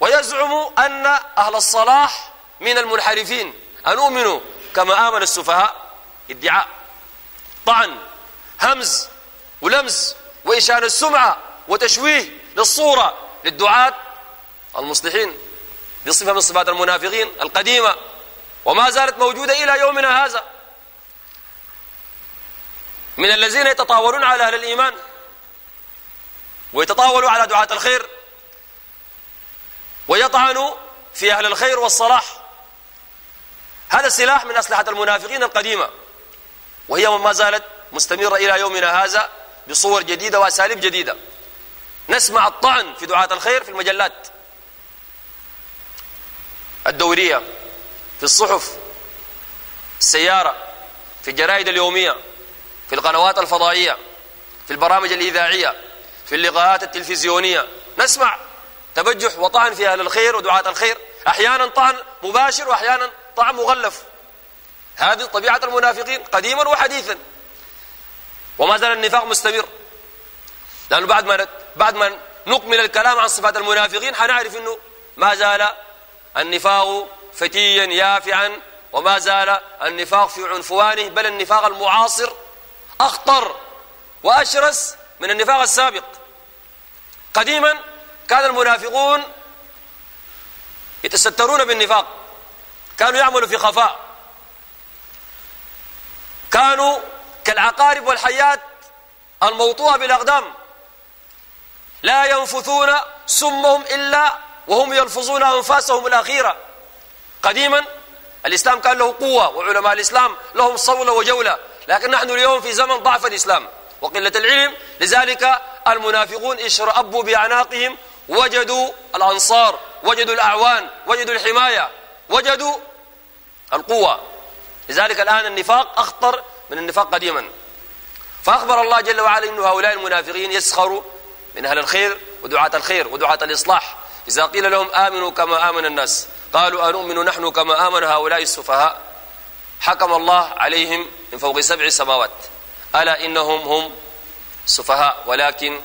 C: ويزعموا أن أهل الصلاح من المنحرفين. أنؤمن كما آمن السفهاء؟ ادعاء. طعن همز ولمز وإشان السمعة وتشويه للصورة للدعاة المصلحين بصفة من صفات المنافقين القديمة. وما زالت موجودة إلى يومنا هذا. من الذين يتطاولون على أهل الإيمان ويتطاولوا على دعاة الخير ويطعنوا في أهل الخير والصلاح. هذا السلاح من أسلحة المنافقين القديمة وهي ما زالت مستمرة إلى يومنا هذا بصور جديدة وأساليب جديدة. نسمع الطعن في دعاة الخير في المجلات الدورية في الصحف السيارة في الجرائد اليومية. في القنوات الفضائية في البرامج الإذاعية في اللقاءات التلفزيونية. نسمع تبجح وطعن في أهل الخير ودعاة الخير. أحيانا طعن مباشر وأحيانا طعن مغلف. هذه طبيعة المنافقين قديما وحديثا. وما زال النفاق مستمر. لأنه بعد ما بعد ما نكمل الكلام عن صفات المنافقين حنعرف أنه ما زال النفاق فتيا يافعا وما زال النفاق في عنفوانه بل النفاق المعاصر أخطر وأشرس من النفاق السابق. قديما كان المنافقون يتسترون بالنفاق. كانوا يعملوا في خفاء. كانوا كالعقارب والحيات الموطوءة بالأقدام. لا ينفثون سمهم إلا وهم يلفظون أنفاسهم الأخيرة. قديما الإسلام كان له قوة وعلماء الإسلام لهم صولة وجولة. لكن نحن اليوم في زمن ضعف الإسلام وقلة العلم. لذلك المنافقون اشرأبوا بأعناقهم وجدوا الأنصار وجدوا الأعوان وجدوا الحماية وجدوا القوة. لذلك الآن النفاق أخطر من النفاق قديما. فأخبر الله جل وعلا أن هؤلاء المنافقين يسخروا من أهل الخير ودعاة الخير ودعاة الإصلاح. إذا قيل لهم آمنوا كما آمن الناس قالوا أنؤمن نحن كما آمن هؤلاء السفهاء؟ حكم الله عليهم من فوق سبع سماوات. ألا إنهم هم سفهاء ولكن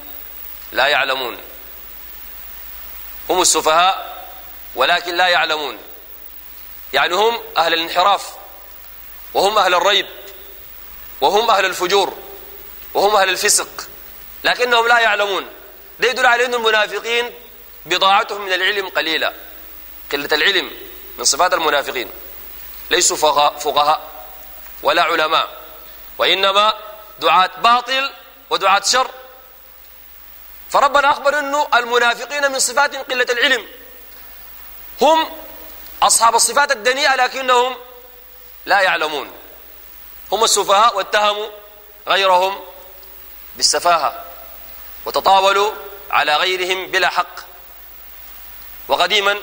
C: لا يعلمون. هم السفهاء ولكن لا يعلمون. يعني هم أهل الانحراف وهم أهل الريب وهم أهل الفجور وهم أهل الفسق لكنهم لا يعلمون. ده يدل على أن المنافقين بضاعتهم من العلم قليلة قلة العلم من صفات المنافقين. ليسوا فقهاء ولا علماء وإنما دعاة باطل ودعاة شر. فربنا أخبر أنه المنافقين من صفات قلة العلم. هم أصحاب الصفات الدنيئة لكنهم لا يعلمون. هم السفهاء واتهموا غيرهم بالسفاهة وتطاولوا على غيرهم بلا حق. وقديما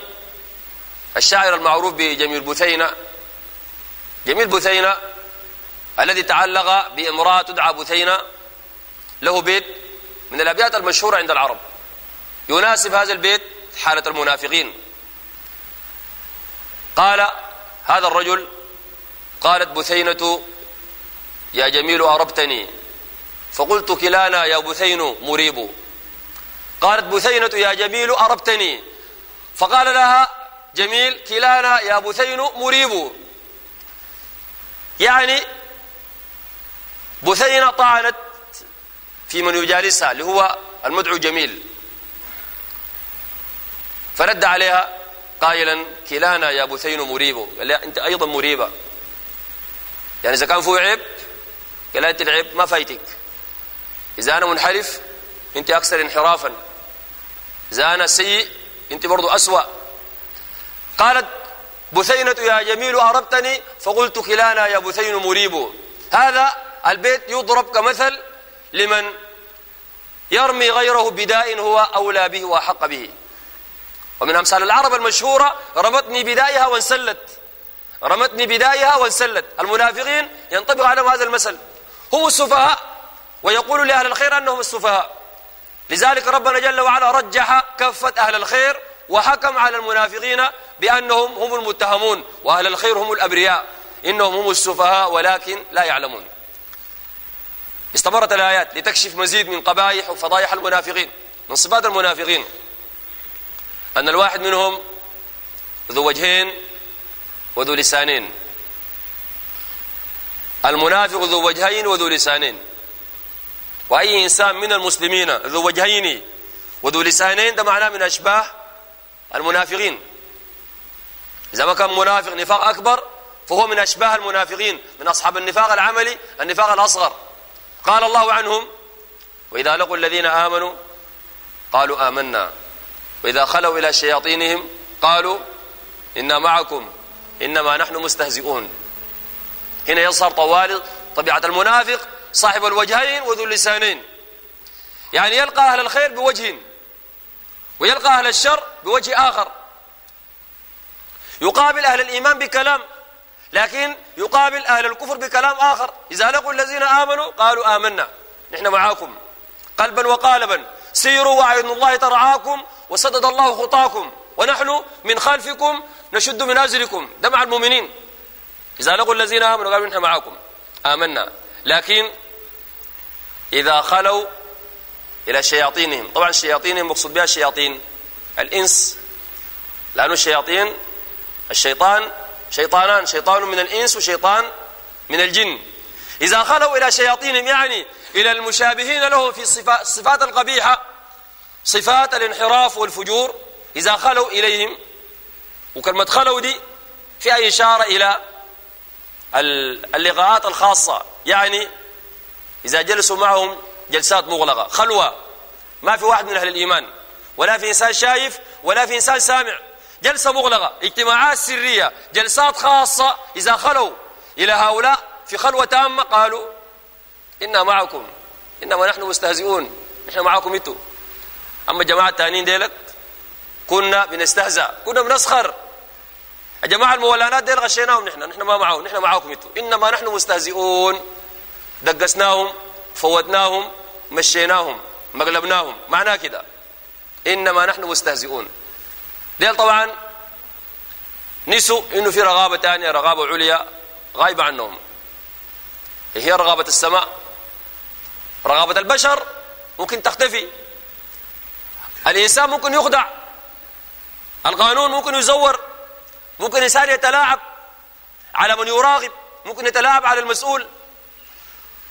C: الشاعر المعروف بجميل بثينة جميل بثينة الذي تعلق بامرأة تدعى بثينة له بيت من الأبيات المشهورة عند العرب. يناسب هذا البيت حالة المنافقين. قال هذا الرجل قالت بثينة يا جميل أربتني فقلت كلانا يا بثين مريب. قالت بثينة يا جميل أربتني فقال لها جميل كلانا يا بثين مريب. يعني بثينة طعنت في من يجالسها اللي هو المدعو جميل. فرد عليها قائلا كلانا يا بثين مريب قال لها أنت أيضا مريبة. يعني إذا كان فيه عيب قال أنت العيب ما فايتك. إذا أنا منحرف أنت أكثر انحرافا. إذا أنا سيء أنت برضو أسوأ. قالت بثينة يا جميل أربتني فقلت كلانا يا بثين مريب. هذا البيت يضرب كمثل لمن يرمي غيره بداء هو أولى به وأحق به. ومن أمثال العرب المشهورة رمتني بدايها وانسلت. رمتني بدايها وانسلت. المنافقين ينطبق عليهم هذا المثل. هم السفهاء ويقول لأهل الخير أنهم السفهاء. لذلك ربنا جل وعلا رجح كفة أهل الخير وحكم على المنافقين بأنهم هم المتهمون وأهل الخير هم الأبرياء. إنهم هم السفهاء ولكن لا يعلمون. استمرت الآيات لتكشف مزيد من قبائح وفضائح المنافقين. من صفات المنافقين. أن الواحد منهم ذو وجهين وذو لسانين. المنافق ذو وجهين وذو لسانين. وأي إنسان من المسلمين ذو وجهين وذو لسانين ده معناه من أشباه المنافقين. إذا ما كان منافق نفاق أكبر فهو من أشباه المنافقين من أصحاب النفاق العملي النفاق الأصغر. قال الله عنهم وإذا لقوا الذين آمنوا قالوا آمنا. وإذا خلوا إلى شياطينهم قالوا إنا معكم إنما نحن مستهزئون. هنا يظهر طوال طبيعة المنافق صاحب الوجهين وذو اللسانين. يعني يلقى أهل الخير بوجه ويلقى أهل الشر بوجه آخر. يقابل أهل الإيمان بكلام لكن يقابل أهل الكفر بكلام آخر. إذا لقوا الذين آمنوا قالوا آمنا نحن معاكم. قلبا وقالبا سيروا وعين الله ترعاكم وسدد الله خطاكم. ونحن من خلفكم نشد من أجلكم ده مع المؤمنين. إذا لقوا الذين آمنوا قالوا نحن معاكم. آمنا. لكن إذا خلوا إلى شياطينهم. طبعا الشياطين مقصود بها الشياطين الإنس. لأن الشياطين الشيطان شيطانان. شيطان من الإنس وشيطان من الجن. إذا خلوا إلى شياطينهم يعني إلى المشابهين له في الصفات القبيحة صفات الانحراف والفجور. إذا خلوا إليهم وكلمة خلوا دي فيها إشارة إلى اللقاءات الخاصة. يعني إذا جلسوا معهم جلسات مغلقة. خلوة ما في واحد من أهل الإيمان. ولا في إنسان شايف ولا في إنسان سامع. جلسة مغلقة. اجتماعات سرية. جلسات خاصة. إذا خلوا إلى هؤلاء في خلوة تامة قالوا إنا معكم. إنما نحن مستهزئون. نحن معكم إنتوا. أما الجماعة التانيين ديلك كنا بنستهزأ. كنا بنسخر. الجماعة المولانات ديل غشيناهم نحن. نحن ما معهم. نحن معاكم إنتوا. إنما نحن مستهزئون. دقسناهم فوتناهم. مشيناهم مقلبناهم معناه كده. إنما نحن مستهزئون. ديل طبعا نسوا إنه في رغابة ثانية رغابة عليا غايبة عنهم. هي رغابة السماء رغابة البشر ممكن تختفي. الإنسان ممكن يخدع. القانون ممكن يزور. ممكن الإنسان يتلاعب على من يراقب. ممكن يتلاعب على المسؤول.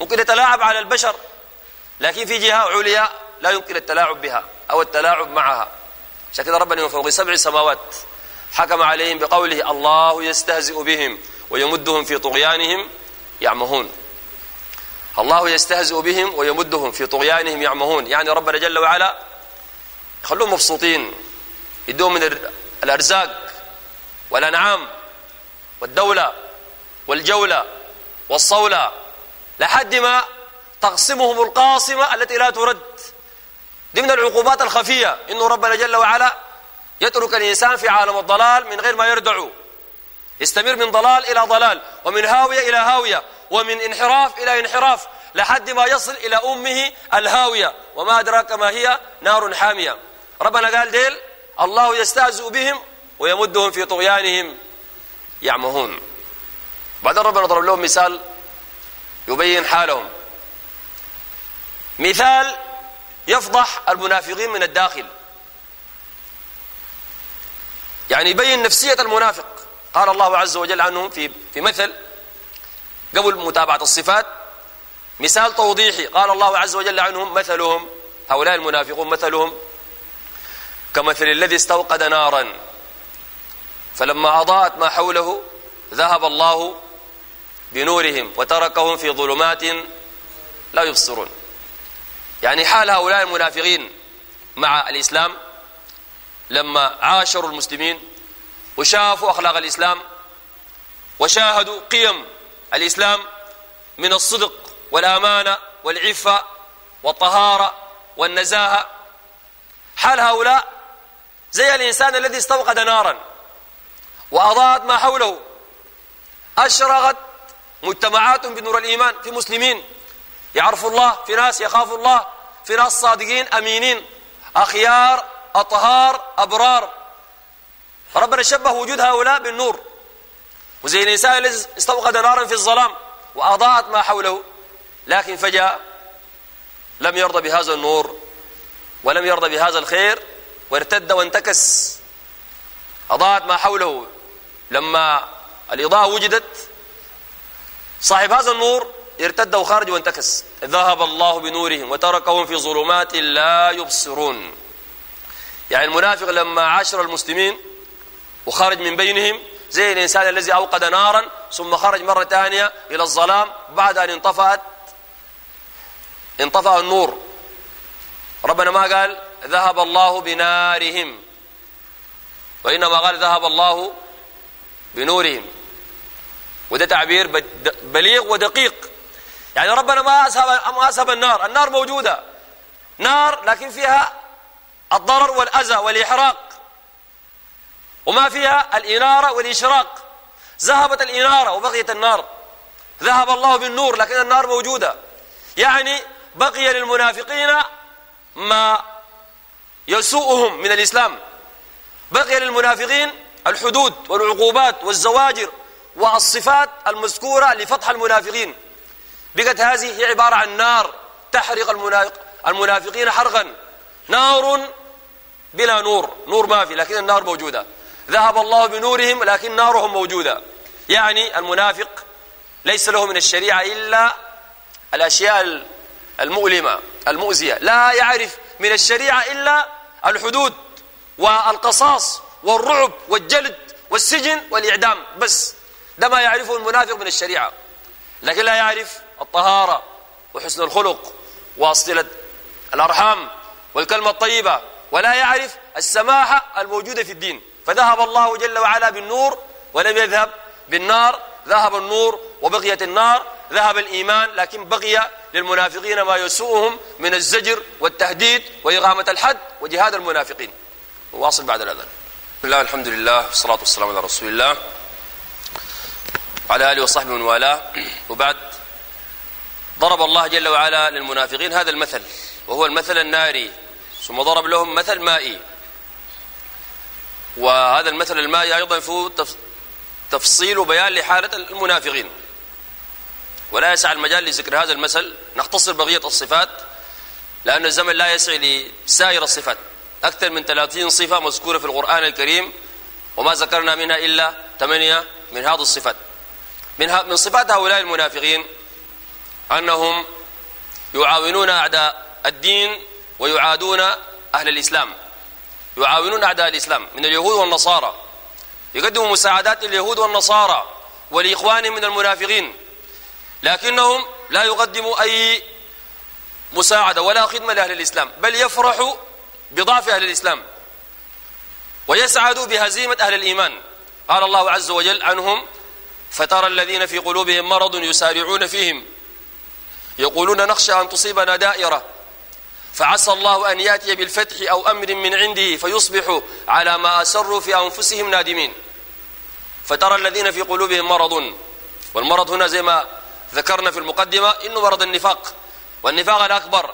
C: ممكن يتلاعب على البشر. لكن في جهة عليا لا يمكن التلاعب بها أو التلاعب معها. عشان كده ربنا من فوق سبع سماوات. حكم عليهم بقوله الله يستهزئ بهم ويمدهم في طغيانهم يعمهون. الله يستهزئ بهم ويمدهم في طغيانهم يعمهون. يعني ربنا جل وعلا خلوهم مبسوطين يدوهم من الأرزاق والأنعام والدولة والجولة والصولة لحد ما تقسمهم القاصمة التي لا ترد. ضمن العقوبات الخفية. إنه ربنا جل وعلا يترك الإنسان في عالم الضلال من غير ما يردع. يستمر من ضلال إلى ضلال ومن هاوية إلى هاوية ومن انحراف إلى انحراف لحد ما يصل إلى أمه الهاوية. وما أدراك ما هي؟ نار حامية. ربنا قال ديل الله يستهزئ بهم ويمدهم في طغيانهم يعمهون. بعدين ربنا ضرب لهم مثال يبين حالهم. مثال يفضح المنافقين من الداخل. يعني يبين نفسية المنافق. قال الله عز وجل عنهم في في مثل قبل متابعة الصفات مثال توضيحي. قال الله عز وجل عنهم مثلهم هؤلاء المنافقون مثلهم كمثل الذي استوقد نارا فلما أضاءت ما حوله ذهب الله بنورهم وتركهم في ظلمات لا يبصرون. يعني حال هؤلاء المنافقين مع الإسلام لما عاشروا المسلمين وشافوا أخلاق الإسلام وشاهدوا قيم الإسلام من الصدق والأمانة والعفة والطهارة والنزاهة حال هؤلاء زي الإنسان الذي استوقد نارا وأضاءت ما حوله أشرقت مجتمعات بنور الإيمان في مسلمين. يعرفوا الله في ناس يخافوا الله في ناس صادقين أمينين. أخيار أطهار أبرار. ربنا شبه وجود هؤلاء بالنور. وزي الإنسان الذي استوقد نارا في الظلام وأضاءت ما حوله لكن فجأة لم يرضى بهذا النور ولم يرضى بهذا الخير وارتد وانتكس. أضاءت ما حوله. لما الإضاءة وجدت صاحب هذا النور ارتد وخرج وانتكس. ذهب الله بنورهم وتركهم في ظلمات لا يبصرون. يعني المنافق لما عاشر المسلمين وخرج من بينهم زي الإنسان الذي أوقد نارا ثم خرج مرة ثانية إلى الظلام بعد أن انطفأت انطفأ النور. ربنا ما قال ذهب الله بنارهم. وإنما قال ذهب الله بنورهم. وده تعبير بليغ ودقيق. يعني ربنا ما أسهب, ما أسهب النار. النار موجودة. نار لكن فيها الضرر والأذى والإحراق. وما فيها الإنارة والإشراق. ذهبت الإنارة وبقيت النار. ذهب الله بالنور لكن النار موجودة. يعني بقي للمنافقين ما يسوءهم من الإسلام. بقي للمنافقين الحدود والعقوبات والزواجر والصفات المذكورة لفتح المنافقين. بقت هذه هي عبارة عن نار تحرق المنافقين حرقا. نار بلا نور نور ما في لكن النار موجودة. ذهب الله بنورهم لكن نارهم موجودة. يعني المنافق ليس له من الشريعة إلا الأشياء المؤلمة المؤذية. لا يعرف من الشريعة إلا الحدود والقصاص والرعب والجلد والسجن والإعدام. بس ده ما يعرفه المنافق من الشريعة. لكن لا يعرف الطهارة وحسن الخلق وصلة الأرحام والكلمة الطيبة ولا يعرف السماحة الموجودة في الدين. فذهب الله جل وعلا بالنور ولم يذهب بالنار. ذهب النور وبقيت النار. ذهب الإيمان لكن بقي للمنافقين ما يسوءهم من الزجر والتهديد وإقامة الحد وجهاد المنافقين. واصل بعد الأذان. الله الحمد لله والصلاة والسلام على رسول الله. وعلى آله وصحبه من والاه. وبعد. ضرب الله جل وعلا للمنافقين هذا المثل وهو المثل الناري. ثم ضرب لهم مثل مائي. وهذا المثل المائي أيضا فيه تفصيل وبيان لحالة المنافقين. ولا يسع المجال لذكر هذا المثل. نختصر بقية الصفات لأن الزمن لا يسعي لسائر الصفات. أكثر من 30 صفة مذكورة في القرآن الكريم وما ذكرنا منها إلا ثمانية من هذه الصفات. من من صفات هؤلاء المنافقين أنهم يعاونون أعداء الدين ويعادون أهل الإسلام. يعاونون أعداء الإسلام من اليهود والنصارى. يقدموا مساعدات لليهود والنصارى ولإخوانهم من المنافقين. لكنهم لا يقدموا أي مساعدة ولا خدمة لأهل الإسلام بل يفرحوا بضعف أهل الإسلام. ويسعدوا بهزيمة أهل الإيمان. قال الله عز وجل عنهم فترى الذين في قلوبهم مرض يسارعون فيهم. يقولون نخشى أن تصيبنا دائرة. فعسى الله أن يأتي بالفتح أو أمر من عنده فيصبحوا على ما أسروا في أنفسهم نادمين. فترى الذين في قلوبهم مرض. والمرض هنا زي ما ذكرنا في المقدمة إنه مرض النفاق. والنفاق الأكبر.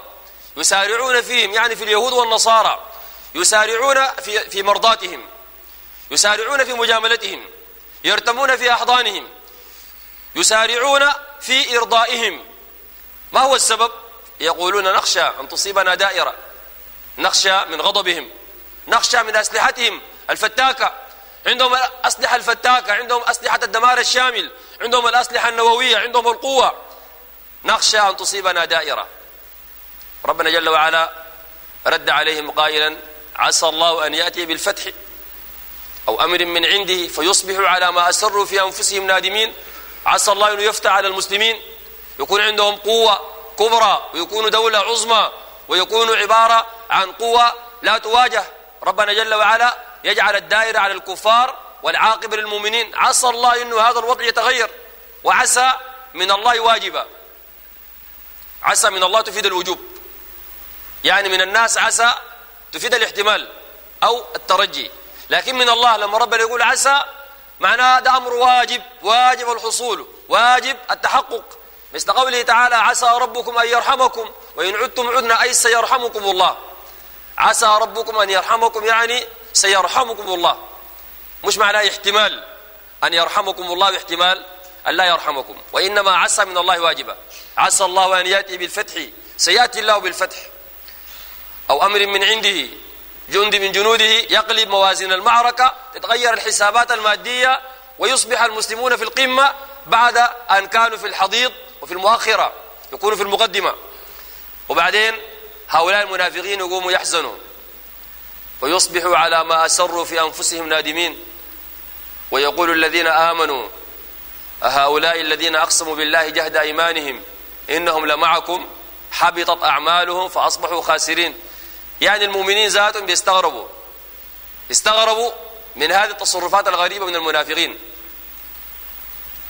C: يسارعون فيهم يعني في اليهود والنصارى. يسارعون في, في مرضاتهم. يسارعون في مجاملتهم. يرتمون في أحضانهم. يسارعون في إرضائهم. ما هو السبب؟ يقولون نخشى أن تصيبنا دائرة. نخشى من غضبهم. نخشى من أسلحتهم الفتاكة. عندهم الأسلحة الفتاكة عندهم أسلحة الدمار الشامل عندهم الأسلحة النووية عندهم القوة. نخشى أن تصيبنا دائرة. ربنا جل وعلا رد عليهم قائلا عسى الله أن يأتي بالفتح أو أمر من عنده فيصبحوا على ما أسروا في أنفسهم نادمين. عسى الله أن يفتح على المسلمين. يكون عندهم قوة كبرى ويكون دولة عظمى ويكون عبارة عن قوة لا تواجه. ربنا جل وعلا يجعل الدائرة على الكفار والعاقبة للمؤمنين. عسى الله أن هذا الوضع يتغير وعسى من الله واجبا. عسى من الله تفيد الوجوب. يعني من الناس عسى تفيد الاحتمال أو الترجي. لكن من الله لما ربنا يقول عسى معناه ده أمر واجب واجب الحصول واجب التحقق. مثل قوله تعالى عسى ربكم أن يرحمكم وإن عدتم عدنا أي سيرحمكم الله. عسى ربكم أن يرحمكم يعني سيرحمكم الله. مش معناه احتمال. أن يرحمكم الله باحتمال أن لا يرحمكم. وإنما عسى من الله واجبا. عسى الله أن يأتي بالفتح. سيأتي الله بالفتح. أو أمر من عنده جند من جنوده يقلب موازين المعركة تتغير الحسابات المادية ويصبح المسلمون في القمة بعد أن كانوا في الحضيض وفي المؤخرة يكونوا في المقدمة. وبعدين هؤلاء المنافقين يقوموا يحزنوا ويصبحوا على ما أسروا في أنفسهم نادمين. ويقول الذين آمنوا أهؤلاء الذين أقسموا بالله جهد أيمانهم إنهم لمعكم حبطت أعمالهم فأصبحوا خاسرين. يعني المؤمنين ذاتهم بيستغربوا استغربوا من هذه التصرفات الغريبة من المنافقين.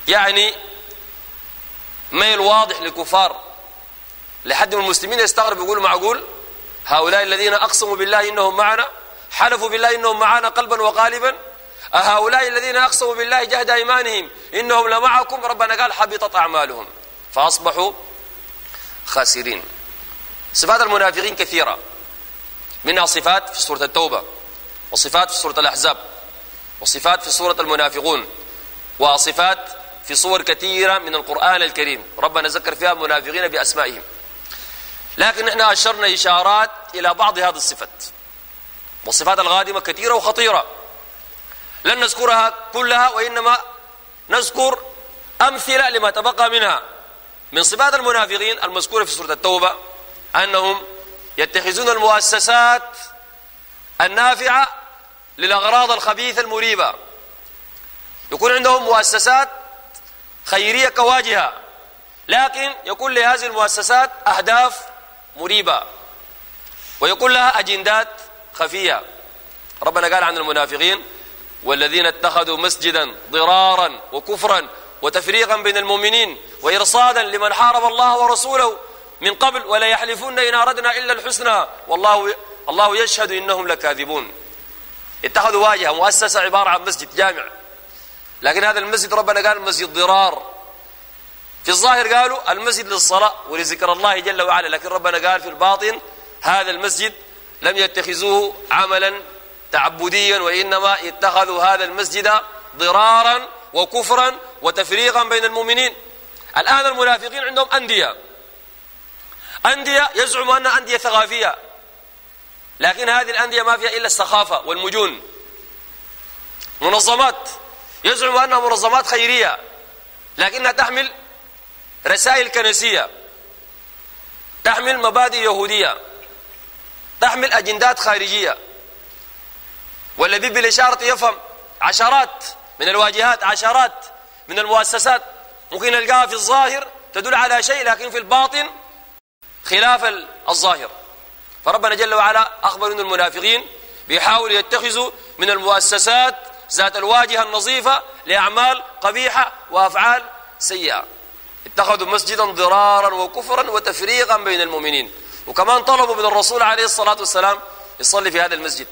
C: يعني ميل واضح للكفار لحد من المسلمين يستغرب يقولوا معقول هؤلاء الذين أقسموا بالله إنهم معنا حلفوا بالله إنهم معنا قلبا وقالبا أهؤلاء الذين أقسموا بالله جهد أيمانهم إنهم لمعكم ربنا قال حبطت أعمالهم فأصبحوا خاسرين. صفات المنافقين كثيرة منها صفات في سورة التوبة وصفات في سورة الأحزاب وصفات في سورة المنافقون وصفات في صور كثيرة من القرآن الكريم. ربنا ذكر فيها المنافقين بأسمائهم. لكن إحنا أشرنا إشارات إلى بعض هذه الصفات. والصفات الغادمة كثيرة وخطيرة. لن نذكرها كلها وإنما نذكر أمثلة لما تبقى منها. من صفات المنافقين المذكورة في سورة التوبة أنهم يتخذون المؤسسات النافعة للأغراض الخبيثة المريبة. يكون عندهم مؤسسات خيرية كواجهة. لكن يكون لهذه المؤسسات أهداف مريبة. ويكون لها أجندات خفية. ربنا قال عن المنافقين والذين اتخذوا مسجدا ضرارا وكفرا وتفريقا بين المؤمنين وإرصادا لمن حارب الله ورسوله من قبل ولا يحلفون إن أردنا إلا الحسنى. والله الله يشهد إنهم لكاذبون. اتخذوا واجهة مؤسسة عبارة عن مسجد جامع. لكن هذا المسجد ربنا قال مسجد ضرار. في الظاهر قالوا المسجد للصلاة ولذكر الله جل وعلا لكن ربنا قال في الباطن هذا المسجد لم يتخذوه عملا تعبديا وإنما اتخذوا هذا المسجد ضرارا وكفرا وتفريقا بين المؤمنين. الآن المنافقين عندهم أندية. أندية يزعموا أنها أندية ثقافية. لكن هذه الأندية ما فيها إلا السخافة والمجون. منظمات. يزعموا أنها منظمات خيرية لكنها تحمل رسائل كنسية تحمل مبادئ يهودية تحمل أجندات خارجية. والذي بالإشارة يفهم عشرات من الواجهات عشرات من المؤسسات ممكن نلقاها في الظاهر تدل على شيء لكن في الباطن خلاف الظاهر. فربنا جل وعلا أخبر أن المنافقين بيحاولوا يتخذوا من المؤسسات ذات الواجهة النظيفة لأعمال قبيحة وأفعال سيئة. اتخذوا مسجدا ضرارا وكفرا وتفريقا بين المؤمنين. وكمان طلبوا من الرسول عليه الصلاة والسلام يصلي في هذا المسجد.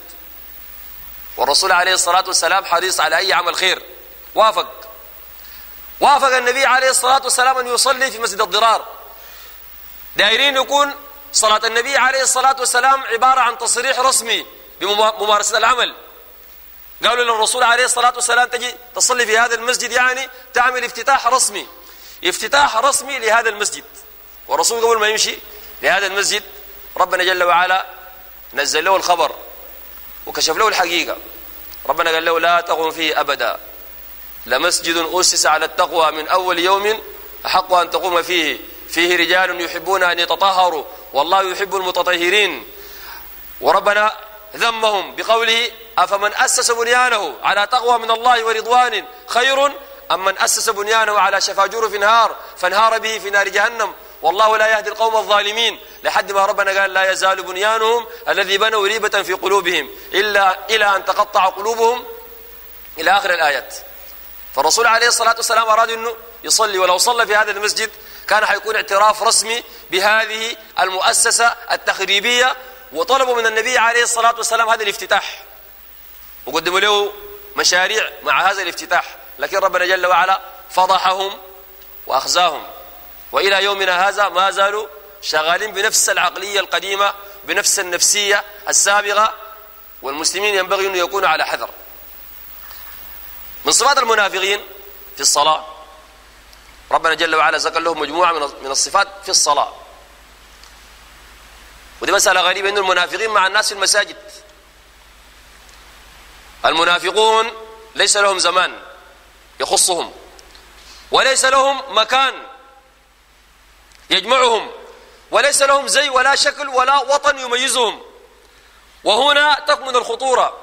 C: والرسول عليه الصلاة والسلام حريص على أي عمل خير. وافق. وافق النبي عليه الصلاة والسلام أن يصلي في مسجد الضرار. دايرين يكون صلاة النبي عليه الصلاة والسلام عبارة عن تصريح رسمي بممارسة العمل. قالوا للرسول عليه الصلاة والسلام تجي تصلي في هذا المسجد يعني تعمل افتتاح رسمي. افتتاح رسمي لهذا المسجد. والرسول قبل ما يمشي لهذا المسجد ربنا جل وعلا نزل له الخبر وكشف له الحقيقة. ربنا قال له لا تقم فيه أبدا. لمسجد أسس على التقوى من أول يوم أحق أن تقوم فيه. فيه رجال يحبون أن يتطهروا والله يحب المتطهرين. وربنا ذمهم بقوله أفمن أسس بنيانه على تقوى من الله ورضوان خير أم من أسس بنيانه على شفا جرف نهار فانهار به في نار جهنم؟ والله لا يهدي القوم الظالمين. لحد ما ربنا قال لا يزال بنيانهم الذي بنوا ريبة في قلوبهم إلا إلى أن تقطع قلوبهم. إلى آخر الآيات. فالرسول عليه الصلاة والسلام أراد أنه يصلي ولو صلى في هذا المسجد كان حيكون اعتراف رسمي بهذه المؤسسة التخريبية وطلبوا من النبي عليه الصلاة والسلام هذا الافتتاح. وقدموا له مشاريع مع هذا الافتتاح. لكن ربنا جل وعلا فضحهم وأخزاهم. وإلى يومنا هذا ما زالوا شغالين بنفس العقلية القديمة بنفس النفسية السابقة والمسلمين ينبغي أن يكونوا على حذر. من صفات المنافقين في الصلاة ربنا جل وعلا ذكر لهم مجموعة من الصفات في الصلاة. ودي مسألة غريبة أن المنافقين مع الناس في المساجد. المنافقون ليس لهم زمان يخصهم وليس لهم مكان يجمعهم وليس لهم زي ولا شكل ولا وطن يميزهم. وهنا تكمن الخطورة.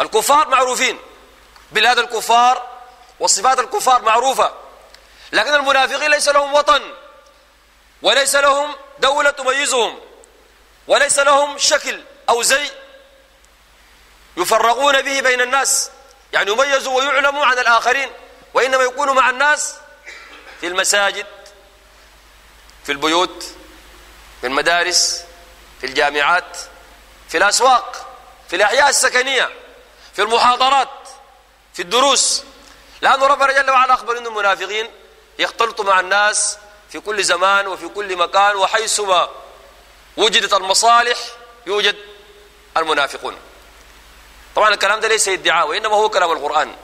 C: الكفار معروفين بلاد الكفار وصفات الكفار معروفة لكن المنافقين ليس لهم وطن وليس لهم دولة تميزهم. وليس لهم شكل أو زي يفرقون به بين الناس. يعني يميزوا ويعلموا عن الآخرين وإنما يكونوا مع الناس في المساجد في البيوت في المدارس في الجامعات في الأسواق في الأحياء السكنية في المحاضرات في الدروس. لأن ربنا جل وعلا أخبر أن المنافقين يختلطوا مع الناس في كل زمان وفي كل مكان وحيثما وجدت المصالح يوجد المنافقون. طبعا الكلام ده ليس ادعاء وإنما هو كلام القرآن.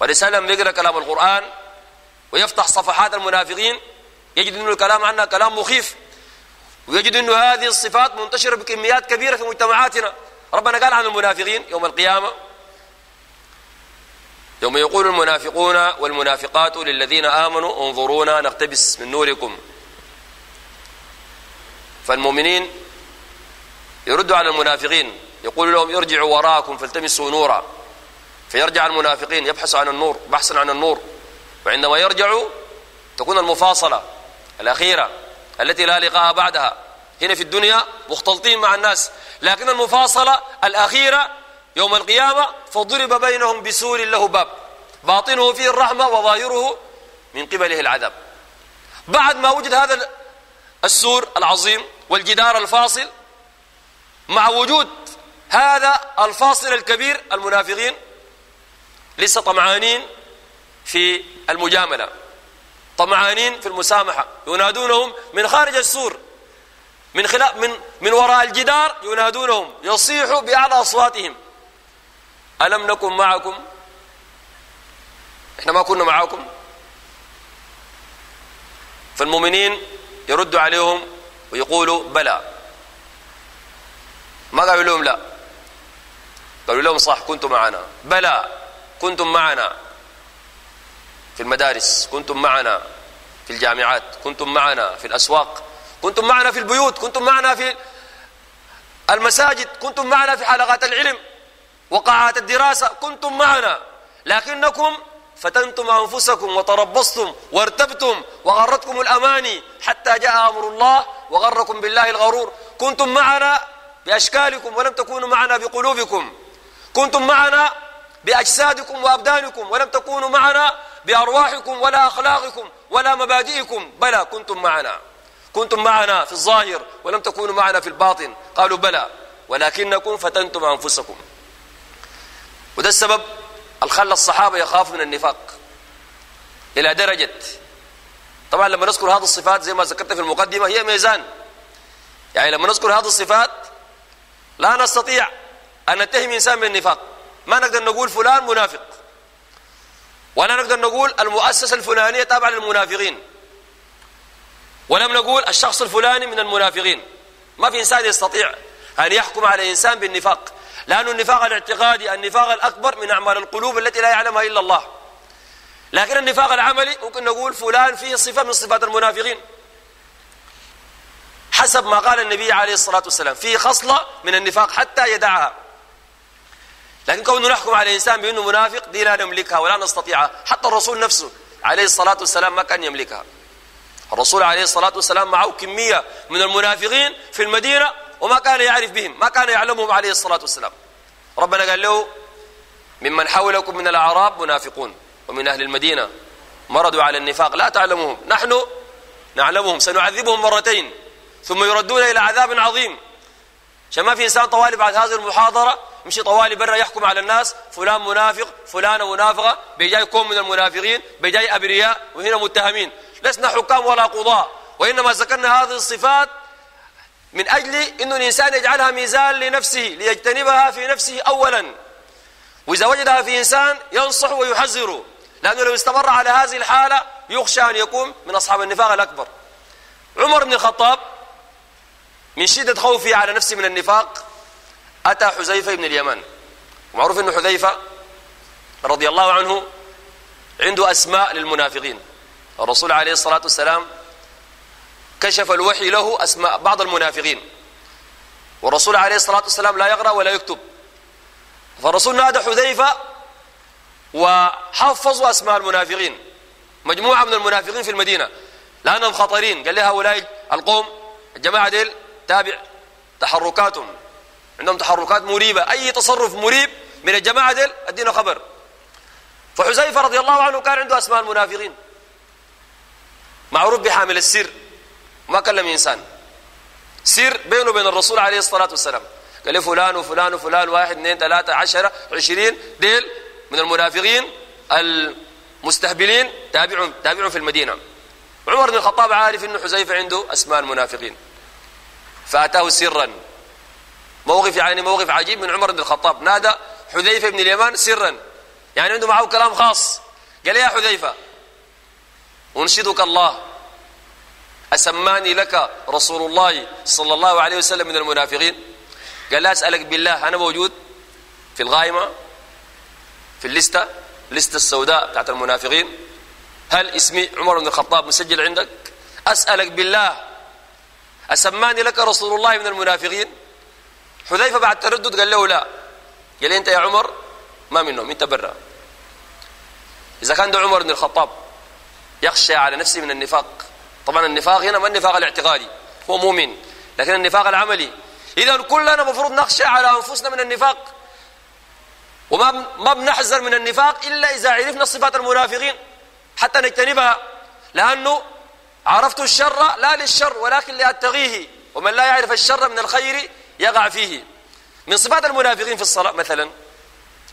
C: والإنسان لما يقرأ كلام القرآن ويفتح صفحات المنافقين يجد أن الكلام عنها كلام مخيف ويجد أن هذه الصفات منتشرة بكميات كبيرة في مجتمعاتنا. ربنا قال عن المنافقين يوم القيامة يوم يقول المنافقون والمنافقات للذين آمنوا انظرونا نقتبس من نوركم. فالمؤمنين يردوا على المنافقين يقول لهم ارجعوا وراءكم فالتمسوا نورا. فيرجع المنافقين يبحثوا عن النور بحثا عن النور. وعندما يرجعوا تكون المفاصلة الأخيرة التي لا لقاء بعدها. هنا في الدنيا مختلطين مع الناس لكن المفاصلة الأخيرة يوم القيامة فضرب بينهم بسور له باب. باطنه فيه الرحمة وظاهره من قبله العذاب. بعد ما وجد هذا السور العظيم والجدار الفاصل مع وجود هذا الفاصل الكبير المنافقين لسه طمعانين في المجاملة طمعانين في المسامحة. ينادونهم من خارج السور من خلال من من وراء الجدار ينادونهم يصيحوا بأعلى أصواتهم. ألم نكن معكم؟ إحنا ما كنا معاكم فالمؤمنين يردوا عليهم ويقولوا بلى. ما قالوا لهم لا. قالوا لهم صح كنتم معنا. بلى كنتم معنا. في المدارس كنتم معنا. في الجامعات كنتم معنا. في الأسواق كنتم معنا. في البيوت كنتم معنا. في المساجد كنتم معنا. في حلقات العلم وقاعات الدراسة كنتم معنا. لكنكم فتنتم أنفسكم وتربصتم وارتبتم وغرتكم الأماني حتى جاء أمر الله وغركم بالله الغرور. كنتم معنا بأشكالكم ولم تكونوا معنا بقلوبكم. كنتم معنا بأجسادكم وأبدانكم ولم تكونوا معنا بأرواحكم ولا أخلاقكم ولا مبادئكم. بلى كنتم معنا. كنتم معنا في الظاهر ولم تكونوا معنا في الباطن. قالوا بلى ولكنكم فتنتم أنفسكم. وده السبب الخلى الصحابة يخافوا من النفاق؟ إلى درجة. طبعا لما نذكر هذه الصفات زي ما ذكرت في المقدمة هي ميزان. يعني لما نذكر هذه الصفات لا نستطيع أن نتهم إنسان بالنفاق ما نقدر نقول فلان منافق. ولا نقدر نقول المؤسسة الفلانية تابعة للمنافقين. ولم نقول الشخص الفلاني من المنافقين. ما في إنسان يستطيع أن يحكم على إنسان بالنفاق. لأن النفاق الاعتقادي النفاق الأكبر من أعمال القلوب التي لا يعلمها إلا الله. لكن النفاق العملي ممكن نقول فلان فيه صفة من صفات المنافقين. حسب ما قال النبي عليه الصلاة والسلام فيه خصلة من النفاق حتى يدعها. لكن كون نحكم على الإنسان بأنه منافق دي لا نملكها ولا نستطيعها. حتى الرسول نفسه عليه الصلاة والسلام ما كان يملكها. الرسول عليه الصلاة والسلام معه كمية من المنافقين في المدينة وما كان يعرف بهم ما كان يعلمهم عليه الصلاة والسلام. ربنا قال له ممن حولكم من الأعراب منافقون ومن أهل المدينة مرضوا على النفاق لا تعلمهم نحن نعلمهم سنعذبهم مرتين ثم يردون إلى عذاب عظيم. عشان ما في إنسان طوالي بعد هذه المحاضرة يمشي طوالي برا يحكم على الناس فلان منافق فلانة منافقة بيجاي كون من المنافقين بيجاي أبرياء وهنا متهمين. لسنا حكام ولا قضاء وإنما ذكرنا هذه الصفات من أجل أن الإنسان يجعلها ميزان لنفسه ليجتنبها في نفسه أولا. وإذا وجدها في إنسان ينصح ويحذره لأنه لو استمر على هذه الحالة يخشى أن يكون من أصحاب النفاق الأكبر. عمر بن الخطاب من شدة خوفه على نفسه من النفاق أتى حذيفة بن اليمان. ومعروف أن حذيفة رضي الله عنه عنده أسماء للمنافقين. الرسول عليه الصلاة والسلام كشف الوحي له أسماء بعض المنافقين. والرسول عليه الصلاة والسلام لا يقرأ ولا يكتب. فالرسول نادى حذيفة وحفظوا أسماء المنافقين. مجموعة من المنافقين في المدينة. لأنهم خطرين. قال لي هؤلاء القوم الجماعة ديل تابع. تحركاتهم. عندهم تحركات مريبة. أي تصرف مريب من الجماعة ديل أدينا خبر. فحذيفة رضي الله عنه كان عنده أسماء المنافقين. معروف بحامل السر ما كلم إنسان. سر بينه وبين الرسول عليه الصلاة والسلام. قال لي فلان وفلان وفلان واحد اثنين ثلاثة عشرة عشرين ديل من المنافقين المستهبلين تابعهم تابعهم في المدينة. عمر بن الخطاب عارف إنه حذيفة عنده أسماء المنافقين. فأتاه سرا. موقف يعني موقف عجيب من عمر بن الخطاب. نادى حذيفة بن اليمان سرا. يعني عنده معه كلام خاص. قال يا حذيفة أنشدك الله. أسماني لك رسول الله صلى الله عليه وسلم من المنافقين. قال لا أسألك بالله أنا موجود في الغائمة في الليستة الليستة السوداء بتاعت المنافقين. هل اسمي عمر بن الخطاب مسجل عندك؟ أسألك بالله. أسماني لك رسول الله من المنافقين. حذيفة بعد تردد قال له لا. قال لي أنت يا عمر؟ ما منهم أنت برا. إذا كان ده عمر بن الخطاب. يخشى على نفسه من النفاق. طبعا النفاق هنا ما النفاق الاعتقادي هو مؤمن لكن النفاق العملي. إذا كلنا المفروض نخشى على أنفسنا من النفاق. وما ما بنحذر من النفاق إلا إذا عرفنا صفات المنافقين حتى نجتنبها. لأنه عرفت الشر لا للشر ولكن لأتغيه ومن لا يعرف الشر من الخير يقع فيه. من صفات المنافقين في الصلاة مثلا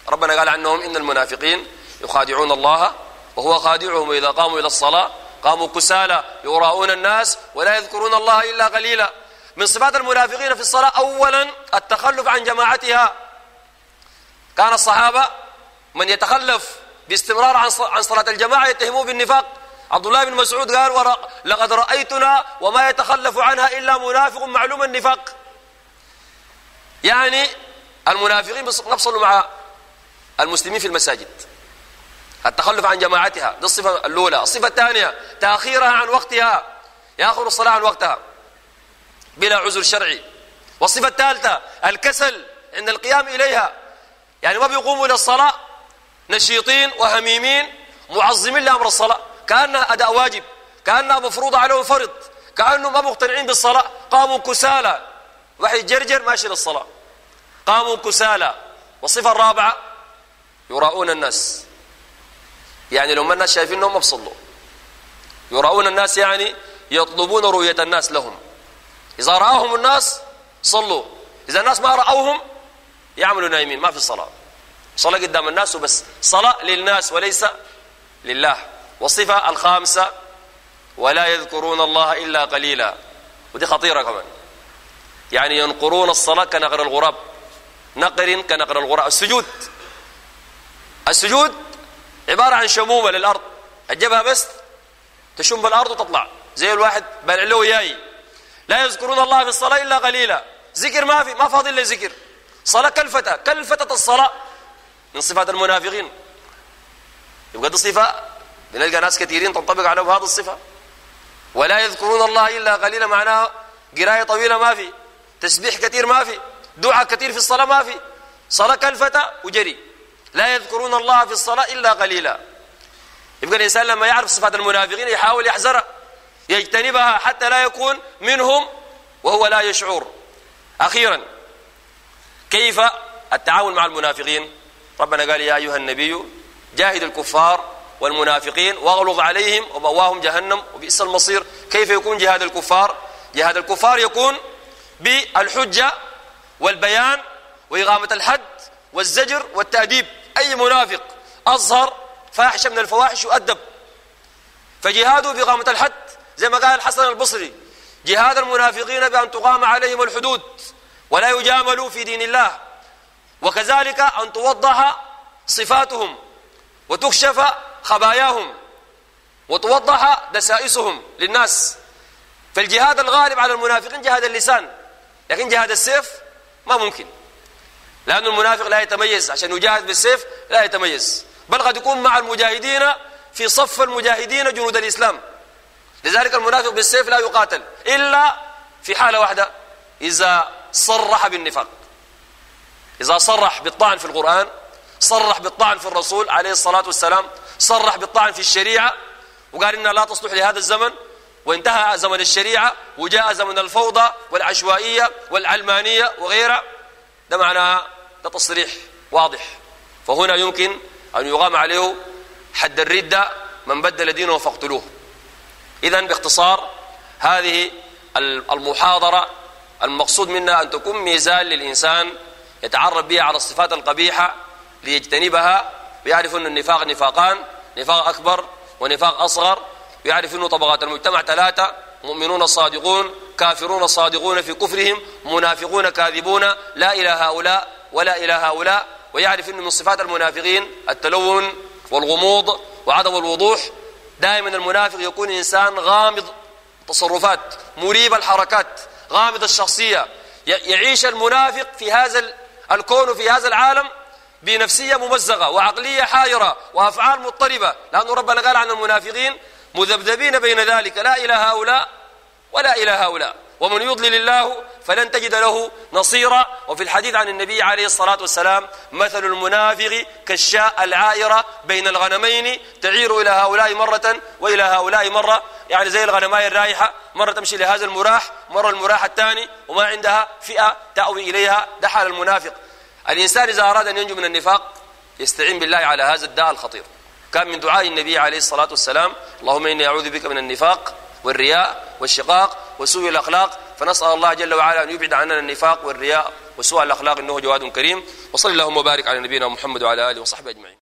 C: ربنا قال عنهم إن المنافقين يخادعون الله وهو خادعهم إذا قاموا إلى الصلاة قاموا كسالى يراؤون الناس ولا يذكرون الله إلا قليلا. من صفات المنافقين في الصلاة أولا التخلف عن جماعتها. كان الصحابة من يتخلف باستمرار عن صلاة الجماعة يتهموه بالنفاق. عبد الله بن مسعود قال لقد رأيتنا وما يتخلف عنها إلا منافق معلوم النفاق. يعني المنافقين نفصلوا مع المسلمين في المساجد. التخلف عن جماعتها دي الصفة الأولى. الصفة الثانية تأخيرها عن وقتها. يأخر الصلاة عن وقتها. بلا عذر شرعي. والصفة الثالثة الكسل عند القيام إليها. يعني ما بيقوموا إلى الصلاة نشيطين وهميمين معظمين لأمر الصلاة. كأنها أداء واجب كأنها مفروضة عليهم فرض كأنهم ما مقتنعين بالصلاة. قاموا كسالى. واحد جرجر ماشي للصلاة. قاموا كسالى. والصفة الرابعة يراؤون الناس. يعني لو ما الناس شايفينهم ما بصلوا يراؤون الناس يعني يطلبون رؤية الناس لهم. إذا رآهم الناس صلوا. إذا الناس ما رأوهم يعملوا نايمين ما في صلاة. صلاة قدام الناس وبس. صلاة للناس وليس لله. والصفة الخامسة ولا يذكرون الله إلا قليلا. ودي خطيرة كمان. يعني ينقرون الصلاة كنقر الغراب. نقر كنقر الغراب. السجود. السجود عبارة عن شمومة للأرض. الجبهة بس تشم الأرض وتطلع. زي الواحد بلع له ياي لا يذكرون الله في الصلاة إلا قليلا. ذكر ما في ما فاضل إلا ذكر. صلاة كلفتة كلفتة الصلاة. من صفات المنافقين. يبقى دي صفة بنلقى ناس كثيرين تنطبق عليهم هذه الصفة. ولا يذكرون الله إلا قليلا معناها قراية طويلة ما في. تسبيح كثير ما في. دعاء كثير في الصلاة ما في. صلاة كلفتة وجري. لا يذكرون الله في الصلاة إلا قليلا. يبقى الإنسان لما يعرف صفات المنافقين يحاول يحذرها يجتنبها حتى لا يكون منهم وهو لا يشعر. أخيرا كيف التعاون مع المنافقين؟ ربنا قال يا أيها النبي جاهد الكفار والمنافقين واغلظ عليهم ومواهم جهنم وبئس المصير. كيف يكون جهاد الكفار؟ جهاد الكفار يكون بالحجة والبيان وإقامة الحد والزجر والتأديب. أي منافق أظهر فاحشة من الفواحش يؤدب. فجهاده بإقامة الحد زي ما قال الحسن البصري جهاد المنافقين بأن تقام عليهم الحدود ولا يجاملوا في دين الله. وكذلك أن توضح صفاتهم وتكشف خباياهم وتوضح دسائسهم للناس. فالجهاد الغالب على المنافقين جهاد اللسان لكن جهاد السيف ما ممكن. لأن المنافق لا يتميز عشان يجاهد بالسيف لا يتميز. بل قد يكون مع المجاهدين في صف المجاهدين جنود الإسلام. لذلك المنافق بالسيف لا يقاتل إلا في حالة واحدة إذا صرح بالنفاق. إذا صرح بالطعن في القرآن صرح بالطعن في الرسول عليه الصلاة والسلام صرح بالطعن في الشريعة وقال إنها لا تصلح لهذا الزمن وانتهى زمن الشريعة وجاء زمن الفوضى والعشوائية والعلمانية وغيرها. ده معناها ده تصريح واضح. فهنا يمكن أن يقام عليه حد الردة من بدل دينه فاقتلوه. إذا باختصار هذه المحاضرة المقصود منها أن تكون ميزان للإنسان يتعرف بها على الصفات القبيحة ليجتنبها ويعرف أن النفاق نفاقان نفاق أكبر ونفاق أصغر ويعرف أن طبقات المجتمع ثلاثة مؤمنون صادقون كافرون صادقون في كفرهم منافقون كاذبون لا إلى هؤلاء ولا إلى هؤلاء ويعرف أن من صفات المنافقين التلون والغموض وعدم الوضوح. دائما المنافق يكون إنسان غامض تصرفات مريب الحركات غامض الشخصية. يعيش المنافق في هذا الكون في هذا العالم بنفسية ممزقة وعقلية حائرة وأفعال مضطربة. لأن ربنا قال عن المنافقين مذبذبين بين ذلك لا إلى هؤلاء ولا إلى هؤلاء. ومن يضلل الله فلن تجد له نصيرا. وفي الحديث عن النبي عليه الصلاة والسلام مثل المنافق كالشاء العائرة بين الغنمين تعير إلى هؤلاء مرة وإلى هؤلاء مرة. يعني زي الغنماء الرايحة مرة تمشي لهذا المراح مرة المراح الثاني وما عندها فئة تأوي إليها. ده المنافق. الإنسان إذا أراد أن ينجو من النفاق يستعين بالله على هذا الداء الخطير. كان من دعاء النبي عليه الصلاة والسلام اللهم إني أعوذ بك من النفاق والرياء والشقاق وسوء الأخلاق فنسأل الله جل وعلا أن يبعد عننا النفاق والرياء وسوء الأخلاق إنه جواد كريم. وصلى اللهم وبارك على نبينا محمد وعلى آله وصحبه أجمعين.